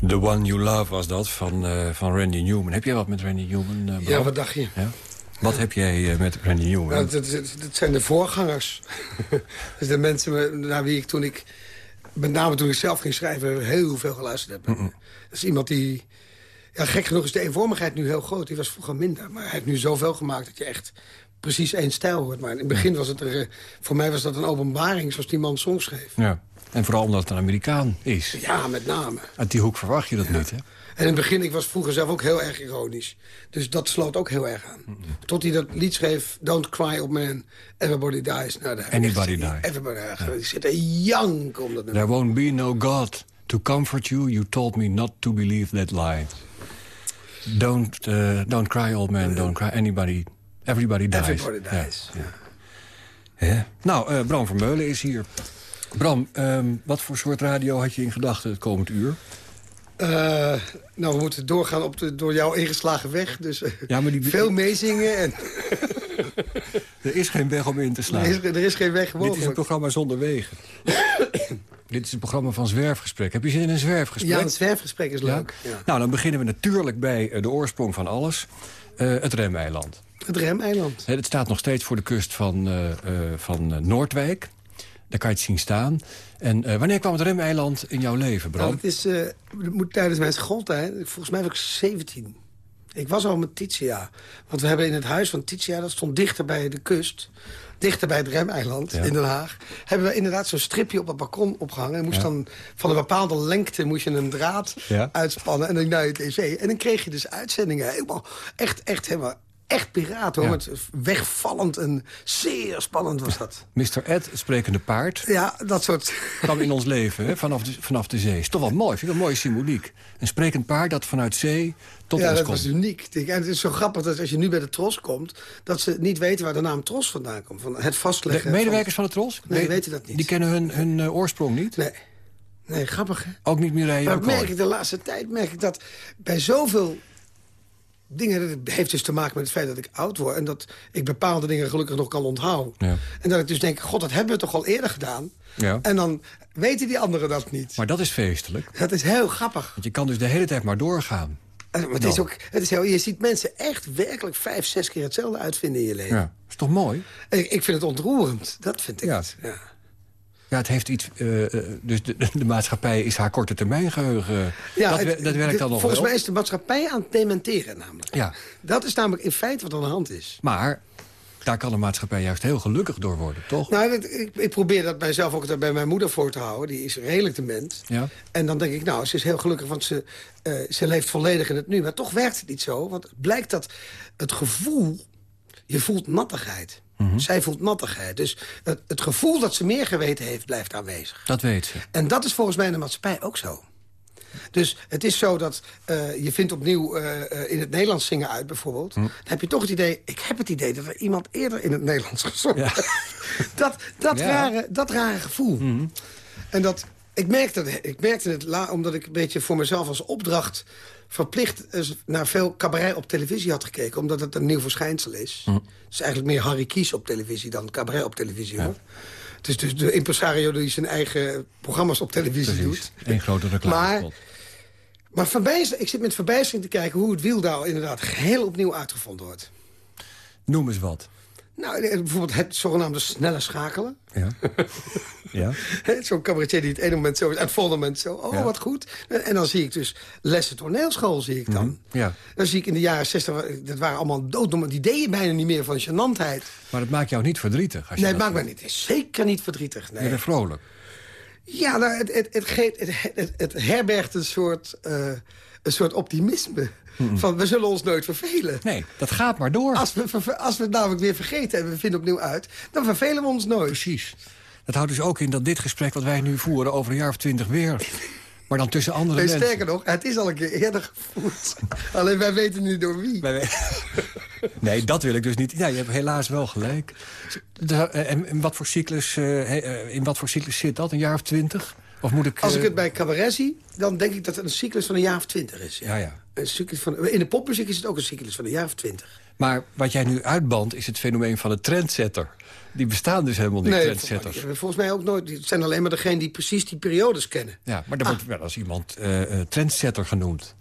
The One You Love was dat, van, eh, van Randy Newman. Heb jij wat met Randy Newman, Bram? Ja, wat dacht je? Ja? Wat heb jij eh, met Randy Newman? Nou, dat, dat, dat zijn de voorgangers. <laughs> dus de mensen naar wie ik toen ik... Met name toen ik zelf ging schrijven, heel veel geluisterd heb. Dat is iemand die... Ja, gek genoeg is de eenvormigheid nu heel groot. Die was vroeger minder. Maar hij heeft nu zoveel gemaakt dat je echt precies één stijl hoort. Maar in het begin was het er... eh, Voor mij was dat een openbaring zoals die man songs schreef. Ja. En vooral omdat het een Amerikaan is. Ja, met name. Uit die hoek verwacht je dat niet, hè? En in het begin, ik was vroeger zelf ook heel erg ironisch. Dus dat sloot ook heel erg aan. Tot hij dat lied schreef, Don't Cry Old Man, Everybody Dies. Nou, Anybody echt- dies. Everybody dies. Ik zit er jank om dat nummer. There won't be no God to comfort you. You told me not to believe that lie. Don't, uh, don't cry, old man. Don't cry. Anybody, everybody dies. Everybody Ja, dies. ja. Hè? Nou, eh, Bram Vermeulen is hier. Bram, ehm, wat voor soort radio had je in gedachten het komend uur? Eh, nou, we moeten doorgaan op de door jou ingeslagen weg. Dus eh, Ja, maar die- veel meezingen. En <laughs> Er is geen weg om in te slaan. er, is, er is geen weg Dit is een mogelijk. programma zonder wegen. <coughs> Dit is een programma van zwerfgesprek. Heb je zin in een zwerfgesprek? Ja, het zwerfgesprek is leuk. Ja. Nou, dan beginnen we natuurlijk bij eh, de oorsprong van alles. Eh, het Remeiland. Het Remeiland. Het staat nog steeds voor de kust van, van Noordwijk. Daar kan je het zien staan. En eh, wanneer kwam het Remeiland in jouw leven, Bram? Nou, het is eh, moet tijdens mijn schooltijd. Volgens mij was ik 17. Ik was al met Titia. Want we hebben in het huis van Titia, dat stond dichter bij de kust... dichter bij het Remeiland Ja. in Den Haag... hebben we inderdaad zo'n stripje op het balkon opgehangen. En moest Ja. dan van een bepaalde lengte moest je een draad Ja. uitspannen... en dan naar je tv. En dan kreeg je dus uitzendingen helemaal... echt, echt helemaal... Echt piraat, hoor. Ja. Met wegvallend en zeer spannend was dat. Mr. Ed, sprekende paard, Ja, dat soort... kwam in ons leven hè, vanaf, de, vanaf de zee. Is toch wel mooi, vind ik een mooie symboliek. Een sprekend paard dat vanuit zee tot ja, ons dat komt. was uniek. En het is zo grappig dat als je nu bij de Tros komt... dat ze niet weten waar de naam Tros vandaan komt. Van het De vastleggen medewerkers van de Tros? Nee, We- weten dat niet. Die kennen hun, hun eh, oorsprong niet? Nee. Nee, grappig, hè? Ook niet Mireille Maar McCoy? merk ik de laatste tijd merk ik dat bij zoveel dingen... dat heeft dus te maken met het feit dat ik oud word... en dat ik bepaalde dingen gelukkig nog kan onthouden. Ja. En dat ik dus denk, god, dat hebben we toch al eerder gedaan? Ja. En dan weten die anderen dat niet. Maar dat is feestelijk. Dat is heel grappig. Want je kan dus de hele tijd maar doorgaan. Maar het is ook, het is heel, je ziet mensen echt werkelijk vijf, zes keer hetzelfde uitvinden in je leven. Ja. Is toch mooi? Ik, ik vind het ontroerend. Dat vind ik Ja. het. Ja. Ja, het heeft iets... eh, eh, dus de, de maatschappij is haar korte termijn geheugen. Ja, dat, het- dat werkt dan nog Volgens wel. mij is de maatschappij aan het dementeren namelijk. Ja, Dat is namelijk in feite wat aan de hand is. maar daar kan de maatschappij juist heel gelukkig door worden, toch? Nou, dat- ik, ik probeer dat mijzelf ook bij mijn moeder voor te houden. Die is redelijk dement. Ja. En dan denk ik, nou, ze is heel gelukkig, want ze, eh, ze leeft volledig in het nu. Maar toch werkt het niet zo, want het blijkt dat het gevoel... Je voelt nattigheid. Mhm. Zij voelt nattigheid. Dus het, het gevoel dat ze meer geweten heeft, blijft aanwezig. Dat weet ze. En dat is volgens mij in de maatschappij ook zo. Dus het is zo dat eh, je vindt opnieuw eh, eh, in het Nederlands zingen uit bijvoorbeeld. Hm. Dan heb je toch het idee, ik heb het idee dat er iemand eerder in het Nederlands gezongen Ja. heeft. <laughs> Dat, dat, Ja. Rare, dat rare gevoel. En dat, ik, merkte, het- ik merkte het omdat ik een beetje voor mezelf als opdracht verplicht eens naar veel cabaret op televisie had gekeken. Omdat het een nieuw verschijnsel is. Hm. Het is eigenlijk meer Harry Kies op televisie dan cabaret op televisie. Hoor. Het is dus de impresario die zijn eigen programma's op televisie Precies. doet. Eén grote reclame. Maar verbijster, ik zit met verbijstering te kijken hoe het wiel daar inderdaad geheel opnieuw uitgevonden wordt. Noem eens wat. Nou, eh, bijvoorbeeld het zogenaamde snelle schakelen. Ja. <laughs> ja. Zo'n cabaretier die het ene moment zo is, en het volgende moment zo. Oh, Ja. wat goed. En, dan zie ik dus lessen toneelschool, zie ik dan. ja. Dan zie ik in de jaren 60, dat waren allemaal dooddomme... die deden bijna niet meer van gênantheid. Maar het maakt jou niet verdrietig. Als je Nee, het dat maakt mij niet. Zeker niet verdrietig. Je Nee. bent vrolijk. Ja, nou, het, het, het, geeft, het, het, het herbergt een soort, eh, een soort optimisme. Van, we zullen ons nooit vervelen. Nee, dat gaat maar door. Als we, als we het namelijk weer vergeten en we vinden opnieuw uit... dan vervelen we ons nooit. Precies. Dat houdt dus ook in dat dit gesprek wat wij nu voeren... over een jaar of twintig weer... <laughs> maar dan tussen andere Nee, mensen. sterker nog, het is al een keer eerder gevoerd. <laughs> Alleen wij weten niet door wie. <laughs> Nee, dat wil ik dus niet. Ja, je hebt helaas wel gelijk. Eh, en, in, wat voor cyclus, eh, eh, in wat voor cyclus zit dat? Een jaar of twintig? Of moet ik... Als ik het bij cabaret zie, dan denk ik dat het een cyclus van een jaar of twintig is. Ja, ja. Een cyclus van, in de popmuziek is het ook een cyclus van een jaar of twintig. Maar wat jij nu uitbandt is het fenomeen van de trendsetter. Die bestaan dus helemaal niet, trendsetters. volgens, volgens mij ook nooit. Het zijn alleen maar degenen die precies die periodes kennen. Ja, maar er wordt wel als iemand eh, trendsetter genoemd.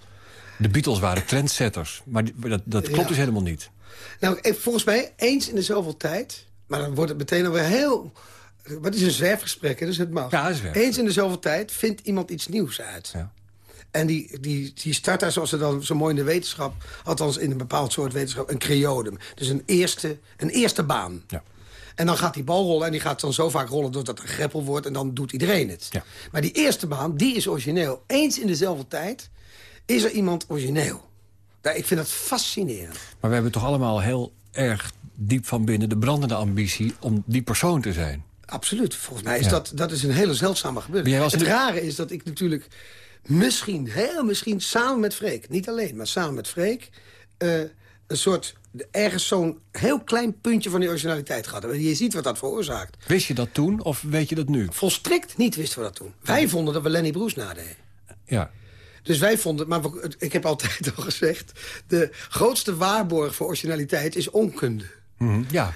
De Beatles waren trendsetters. Maar dat, dat klopt Ja. dus helemaal niet. Nou, eh, volgens mij eens in de zoveel tijd... maar dan wordt het meteen alweer heel... Wat is een zwerfgesprek, hè? dus het mag. Ja. Eens in de zoveel tijd vindt iemand iets nieuws uit. Ja. En die, die, die start daar, zoals ze dan zo mooi in de wetenschap... althans in een bepaald soort wetenschap, een creodum. Dus een eerste, een eerste baan. Ja. En dan gaat die bal rollen en die gaat dan zo vaak rollen... doordat er greppel wordt en dan doet iedereen het. Maar die eerste baan, die is origineel. Eens in dezelfde tijd is er iemand origineel. Ik vind dat fascinerend. Maar we hebben toch allemaal heel erg diep van binnen... de brandende ambitie om die persoon te zijn. Absoluut. Volgens mij is Ja. dat, dat is een hele zeldzame gebeurtenis. Het rare is dat ik natuurlijk misschien, heel misschien samen met Freek... niet alleen, maar samen met Freek... eh, een soort, ergens zo'n heel klein puntje van die originaliteit gehad hebben. Je ziet wat dat veroorzaakt. Wist je dat toen of weet je dat nu? Volstrekt niet wisten we dat toen. Wij vonden dat we Lenny Bruce nadeden. Ja. Dus wij vonden, maar ik heb altijd al gezegd... de grootste waarborg voor originaliteit is onkunde. Mhm, Ja.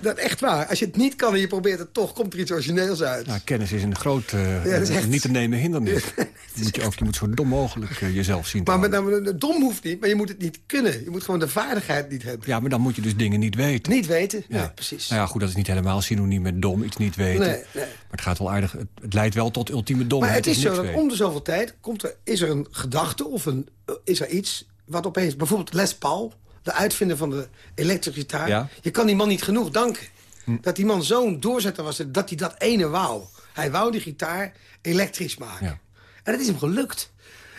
Dat echt waar. Als je het niet kan en je probeert het toch, komt er iets origineels uit. Nou, kennis is een groot, eh, is echt- niet te nemen hindernis. <laughs> moet je, ook, je moet zo dom mogelijk eh, jezelf zien Maar met, nou, dom hoeft niet, maar je moet het niet kunnen. Je moet gewoon de vaardigheid niet hebben. Ja, maar dan moet je dus dingen niet weten. Niet weten? Ja. Nee, precies. Nou ja, goed, dat is niet helemaal synoniem met dom, iets niet weten. Nee, nee. Maar het gaat wel aardig, het, het leidt wel tot ultieme domheid. Maar het is of zo dat om de zoveel tijd komt er, is er een gedachte of een, eh, is er iets wat opeens... Bijvoorbeeld Les Paul, de uitvinder van de elektrische gitaar. Ja. Je kan die man niet genoeg danken. Dat die man zo'n doorzetter was, dat hij dat ene wou. Hij wou die gitaar elektrisch maken. En dat is hem gelukt.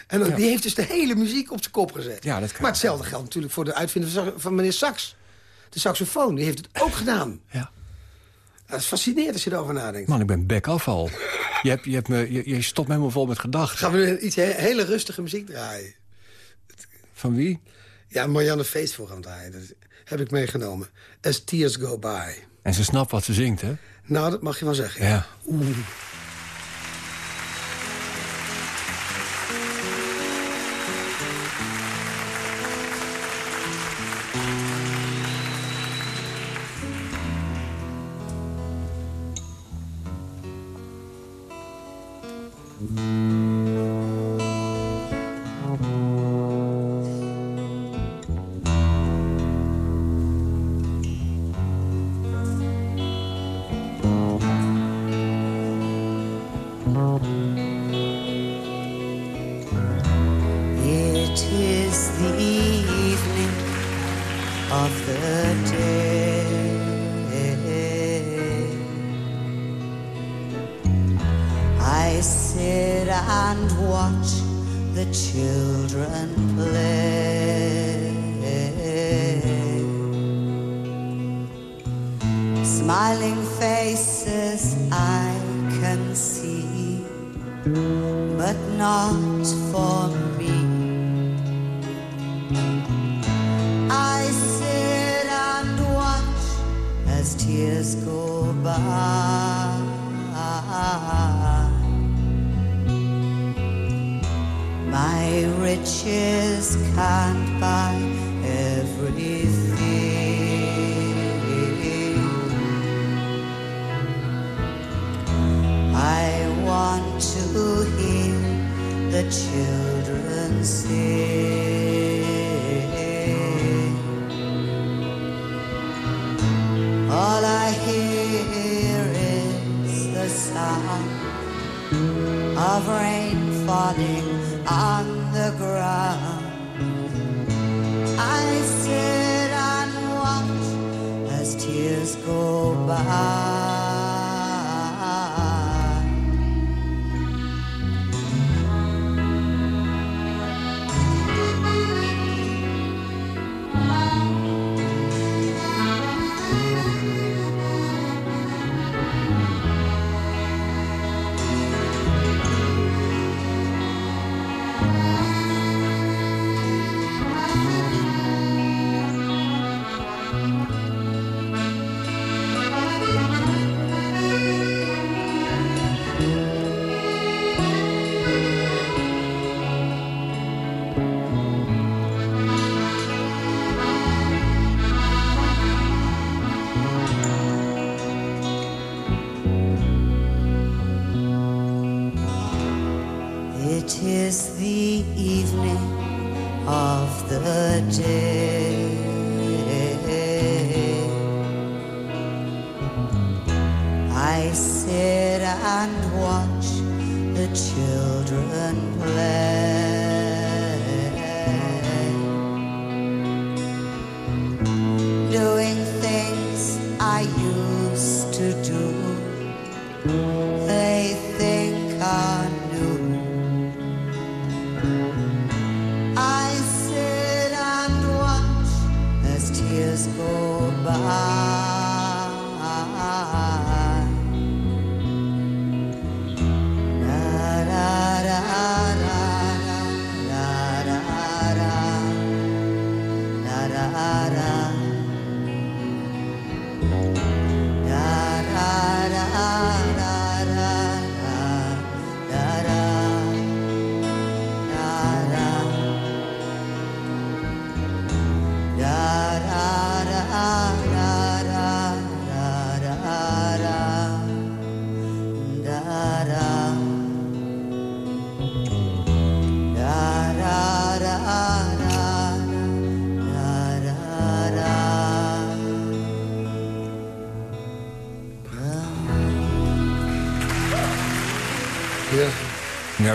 En Ja. die heeft dus de hele muziek op zijn kop gezet. Ja, dat kan. Maar hetzelfde geldt natuurlijk voor de uitvinder van, meneer Sax. De saxofoon, die heeft het ook gedaan. Ja. Dat is fascinerend als je erover nadenkt. Man, ik ben bek. Je, hebt, je, hebt me, je, je stopt me helemaal vol met gedachten. Gaan we nu iets he- hele rustige muziek draaien. Van wie? Ja, Marianne Feest voor gaan draaien. Dat heb ik meegenomen. As Tears Go By. En ze snapt wat ze zingt, hè? Nou, dat mag je wel zeggen. Ja. Oeh.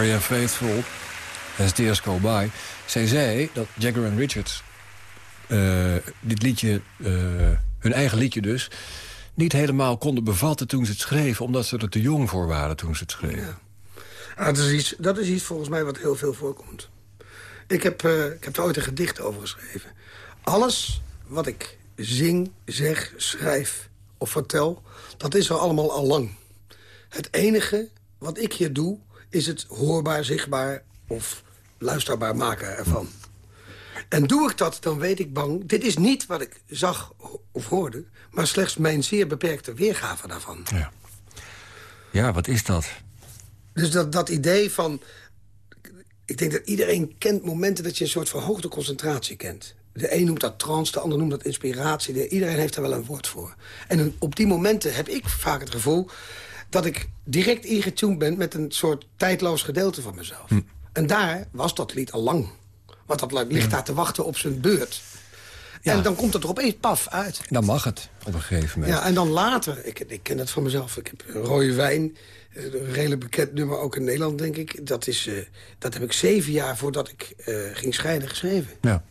Marianne Faithful, As Tears Go By. Zij zei dat Jagger en Richards eh, dit liedje, eh, hun eigen liedje dus... niet helemaal konden bevatten toen ze het schreven... omdat ze er te jong voor waren toen ze het schreven. Ah, dat, is iets, dat is iets volgens mij wat heel veel voorkomt. Ik heb, eh, ik heb er ooit een gedicht over geschreven. Alles wat ik zing, zeg, schrijf of vertel... dat is er allemaal al lang. Het enige wat ik hier doe, is het hoorbaar, zichtbaar of luisterbaar maken ervan. En doe ik dat, dan weet ik bang... dit is niet wat ik zag of hoorde... maar slechts mijn zeer beperkte weergave daarvan. Ja, ja wat is dat? Dus dat, dat idee van... Ik denk dat iedereen kent momenten dat je een soort verhoogde concentratie kent. De een noemt dat trance, de ander noemt dat inspiratie. De, iedereen heeft daar wel een woord voor. En op die momenten heb ik vaak het gevoel... dat ik direct ingetuned ben met een soort tijdloos gedeelte van mezelf. Hm. En daar was dat lied al lang. Want dat ligt daar te wachten op zijn beurt. En dan komt het er opeens paf uit. Dan mag het op een gegeven moment. Ja, en dan later, ik, ik ken dat van mezelf. Ik heb rode wijn, eh, een redelijk bekend nummer, ook in Nederland, denk ik. Dat, is, uh, dat heb ik zeven jaar voordat ik uh, ging scheiden geschreven. Ja.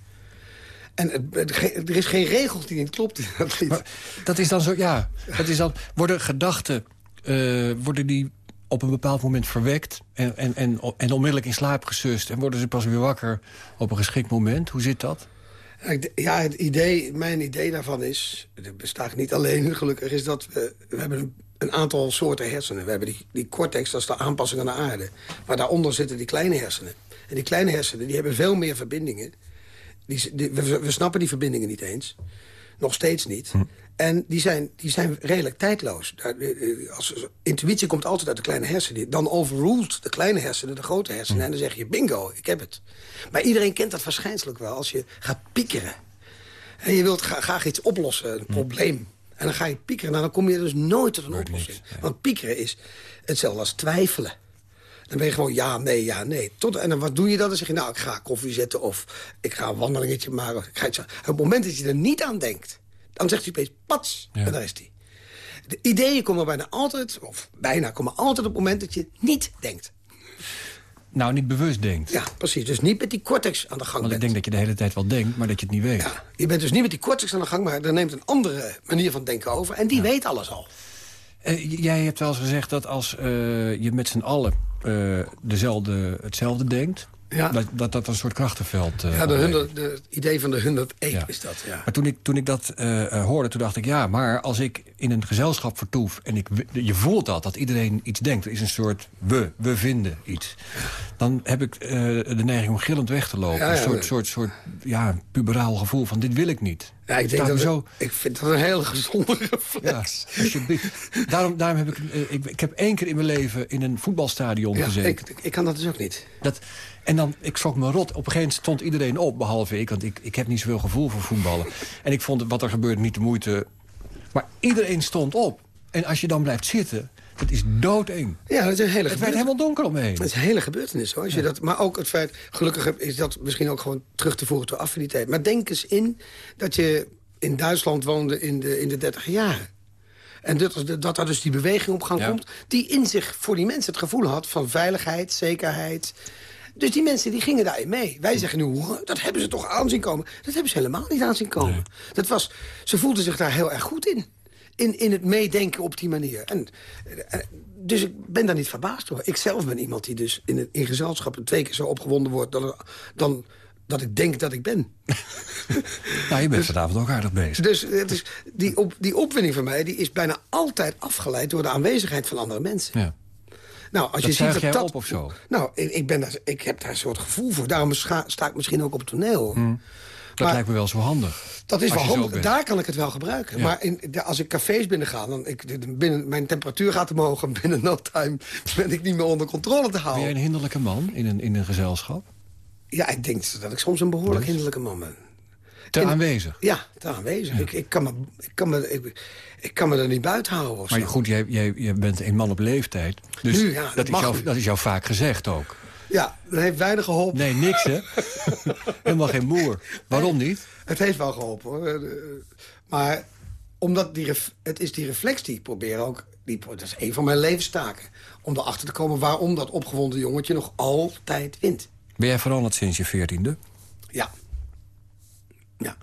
En het, het, er is geen regel die niet klopt in dat lied. Maar dat is dan zo, ja. Dat is dan, worden gedachten, uh, worden die op een bepaald moment verwekt... En, en, en, en onmiddellijk in slaap gesust... en worden ze pas weer wakker op een geschikt moment? Hoe zit dat? Ja, het idee, mijn idee daarvan is... het bestaat niet alleen, <laughs> gelukkig, is dat we... we hebben een, een aantal soorten hersenen. We hebben die, die cortex, dat is de aanpassing aan de aarde. Maar daaronder zitten die kleine hersenen. En die kleine hersenen die hebben veel meer verbindingen. Die, die, we, we, snappen die verbindingen niet eens. Nog steeds niet. En die zijn, die zijn redelijk tijdloos. Als, intuïtie komt altijd uit de kleine hersenen. Dan overruled de kleine hersenen de grote hersenen. Hm. En dan zeg je, bingo, ik heb het. Maar iedereen kent dat waarschijnlijk wel. Als je gaat piekeren. En je wilt graag iets oplossen, een probleem. En dan ga je piekeren. Nou, dan kom je dus nooit tot een oplossing. Want piekeren is hetzelfde als twijfelen. Dan ben je gewoon ja, nee, ja, nee. Tot, en dan wat doe je dan? Dan zeg je, nou, ik ga koffie zetten of ik ga een wandelingetje maken. Of ik ga iets, op het moment dat je er niet aan denkt, dan zegt hij opeens, pats, ja. en daar is hij. De ideeën komen bijna altijd, of bijna komen altijd op het moment dat je niet denkt. Nou, niet bewust denkt. Ja, precies. Dus niet met die cortex aan de gang Want bent. ik denk dat je de hele tijd wel denkt, maar dat je het niet weet. Ja, je bent dus niet met die cortex aan de gang, maar er neemt een andere manier van denken over. En die ja. weet alles al. Uh, jij hebt wel eens gezegd dat als uh, je met z'n allen uh, dezelfde, hetzelfde denkt... Ja. Dat, dat dat een soort krachtenveld... ja, de, honderd, de idee van de 100 ja. is dat, ja. Maar toen ik, toen ik dat uh, hoorde, toen dacht ik... ja, maar als ik in een gezelschap vertoef... en ik, je voelt dat, dat iedereen iets denkt... er is een soort we, we vinden iets... dan heb ik uh, de neiging om gillend weg te lopen. Ja, een soort, soort, soort ja, puberaal gevoel van dit wil ik niet. Ja, ik, denk dat zo... ik vind dat een hele gezonde <laughs> reflex. Ja, daarom, daarom heb ik, uh, ik... Ik heb één keer in mijn leven in een voetbalstadion ja, gezeten. Ik, ik kan dat dus ook niet. Dat, en dan, ik schrok me rot. Op een gegeven moment stond iedereen op, behalve ik. Want ik, ik heb niet zoveel gevoel voor voetballen. <laughs> en ik vond wat er gebeurde niet de moeite. Maar iedereen stond op. En als je dan blijft zitten, het is doodeng. Ja, dat is een hele Het werd helemaal donker omheen. Het is een hele gebeurtenis hoor. Als je dat, maar ook het feit, gelukkig is dat misschien ook gewoon terug te voeren door affiniteit. Maar denk eens in dat je in Duitsland woonde in de, in de 30 jaren. En dat, dat daar dus die beweging op gang ja. komt... die in zich voor die mensen het gevoel had van veiligheid, zekerheid... Dus die mensen die gingen daarin mee. Wij zeggen nu, dat hebben ze toch aanzien komen. Dat hebben ze helemaal niet aanzien komen. Nee. Dat was, ze voelden zich daar heel erg goed in. In, in het meedenken op die manier. En, dus ik ben daar niet verbaasd door. Ik zelf ben iemand die dus in, in gezelschappen twee keer zo opgewonden wordt... dan, dan dat ik denk dat ik ben. <laughs> nou, je bent dus, vanavond ook aardig bezig. Dus het is, die, op, die opwinding van mij die is bijna altijd afgeleid... door de aanwezigheid van andere mensen. Ja. Nou, als dat je ziet dat dat op of zo? Nou, ik, ik, ben daar, ik heb daar een soort gevoel voor. Daarom sta, sta ik misschien ook op het toneel. Hmm. Dat maar, lijkt me wel zo handig. Dat is wel handig. Daar kan ik het wel gebruiken. Ja. Maar in, de, als ik cafés binnen ga, dan ik, binnen, mijn temperatuur gaat omhoog... en binnen no time <laughs> ben ik niet meer onder controle te houden. Ben jij een hinderlijke man in een, in een gezelschap? Ja, ik denk dat ik soms een behoorlijk dus? hinderlijke man ben. Te aanwezig? Ja, te aanwezig. Ja. Ik, ik, kan me, ik, kan me, ik, ik kan me er niet buiten houden. maar goed, jij, jij, jij bent een man op leeftijd. Dus nu, ja, dat, dat, is jou, dat is jou vaak gezegd ook. Ja, dat heeft weinig geholpen. Nee, niks hè? <laughs> Helemaal geen moer. Waarom niet? Het heeft wel geholpen hoor. Maar omdat die, het is die reflex die ik probeer ook... Die, dat is een van mijn levenstaken. om erachter te komen waarom dat opgewonden jongetje nog altijd wint. Ben jij veranderd sinds je veertiende? Ja. Ja.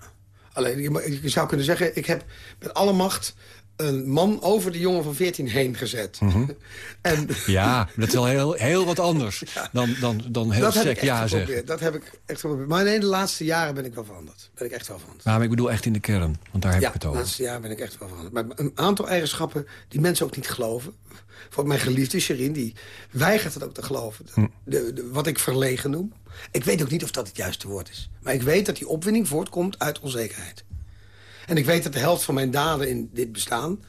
Alleen, je, je zou kunnen zeggen, ik heb met alle macht een man over de jongen van 14 heen gezet. <laughs> en, Ja, dat is wel heel, heel wat anders <laughs> dan, dan, dan heel sec ja zeggen. Dat heb ik echt geprobeerd. Maar nee, de laatste jaren ben ik wel veranderd. Ben ik echt wel veranderd. Maar ik bedoel echt in de kern, want daar heb ja, ik het de over. laatste jaren ben ik echt wel veranderd. Maar een aantal eigenschappen die mensen ook niet geloven. Voor mijn geliefde Sherin, die weigert het ook te geloven. Hm. De, de- wat ik verlegen noem. Ik weet ook niet of dat het juiste woord is. Maar ik weet dat die opwinding voortkomt uit onzekerheid. En ik weet dat de helft van mijn daden in dit bestaan...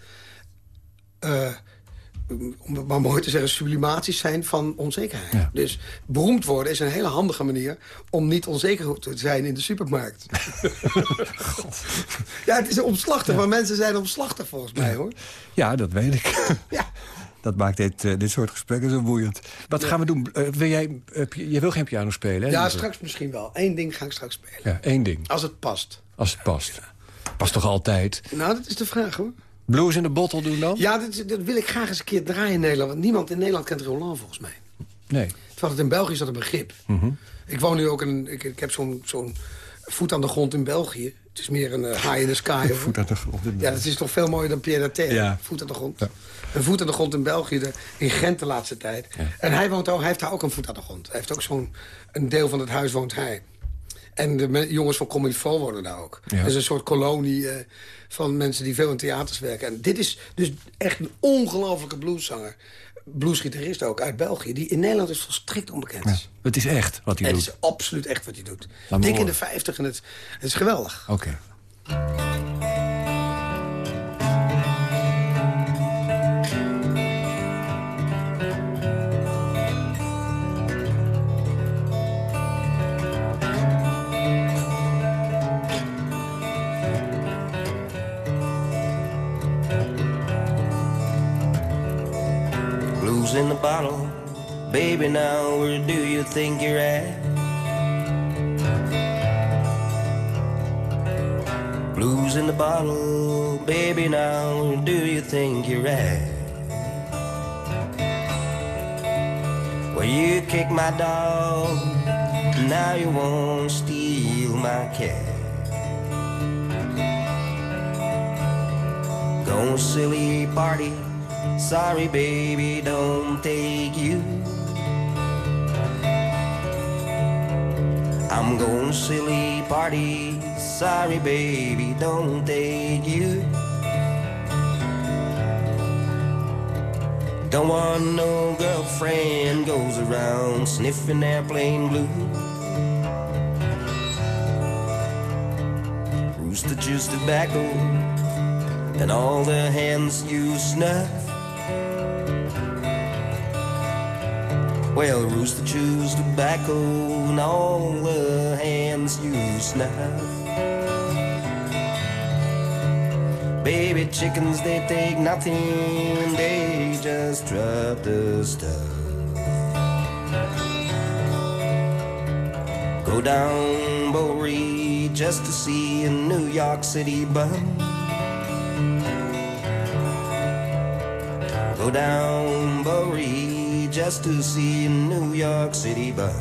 eh, om het maar mooi te zeggen, sublimaties zijn van onzekerheid. Dus beroemd worden is een hele handige manier... om niet onzeker te zijn in de supermarkt. <laughs> ja, het is omslachtig, maar mensen zijn omslachtig volgens mij, hoor. Ja, dat weet ik. <laughs> Dat maakt dit, eh, dit soort gesprekken zo boeiend. Wat gaan we doen? Eh, wil jij, je, je wil geen piano spelen, hè? Ja, straks misschien wel. Eén ding ga ik straks spelen. Ja, één ding. Als het past. Als het past. Past toch altijd? Nou, dat is de vraag, hoor. Blues in de bottle doen dan? Ja, dat, dat wil ik graag eens een keer draaien in Nederland. Want niemand in Nederland kent Roland, volgens mij. Nee. Terwijl het in België is dat een begrip. Mhm. Ik woon nu ook in... Ik, ik heb zo'n zo'n voet aan de grond in België. Het is meer een eh, high in the sky. <laughs> Voet aan de grond. in Ja, dat is toch veel mooier dan Pierre Dater. Ja. Voet aan de grond. Een voet aan de grond in België, de, in Gent de laatste tijd. En hij, woont ook, hij heeft daar ook een voet aan de grond. Hij heeft ook zo'n... Een deel van het huis woont hij. En de jongens van Comedy wonen daar ook. Ja. Het is een soort kolonie eh, van mensen die veel in theaters werken. En dit is dus echt een ongelofelijke blueszanger. Bluesgitarist ook, uit België. Die in Nederland is volstrekt onbekend. Het is echt wat hij Het doet. is absoluut echt wat hij doet. Dik in de 50 en het, het is geweldig. Oké. Baby. Now where do you think you're at? Blues in the bottle, baby. Now where do you think you're at? Well, you kick my dog, now you won't steal my cat. Going silly party. Sorry, baby, don't take you. I'm going silly party. Sorry, baby, don't take you. Don't want no girlfriend goes around sniffing airplane blue. Rooster chews tobacco and all the hands you snuff. Well, rooster chews tobacco and all the hands you snuff. Baby chickens, they take nothing, they just drop the stuff. Go down Bowery just to see a New York City bum. Go down Bowery just to see New York City burn.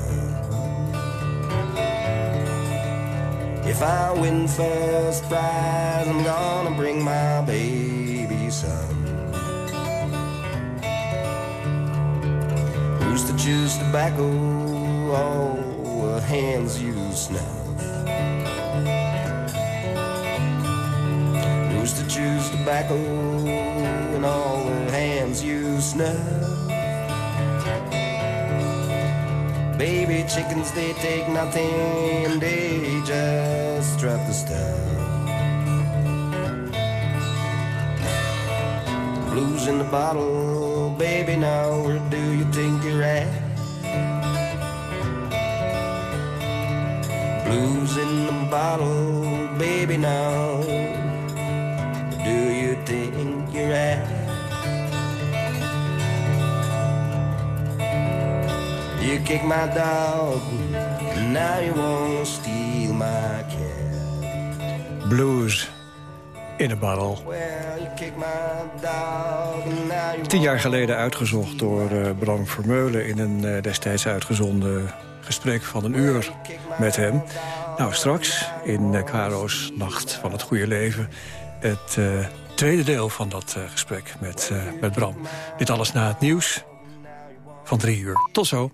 If I win first prize, I'm gonna bring my baby son. Who's to choose tobacco, the hands you snuff. to choose tobacco, and all the hands you snuff. Baby chickens, they take nothing, they just drop the stuff. Blues in the bottle, baby, now where do you think you're at? Blues in the bottle, baby, now where do you think you're at? You kick my dog, now you won't steal my cat. Blues in een barrel. Tien jaar geleden uitgezocht door uh, Bram Vermeulen... in een uh, destijds uitgezonden gesprek van een uur met hem. Nou, straks in uh, Caro's Nacht van het Goede Leven... het tweede deel van dat gesprek met, met Bram. Dit alles na het nieuws van drie uur. Tot zo.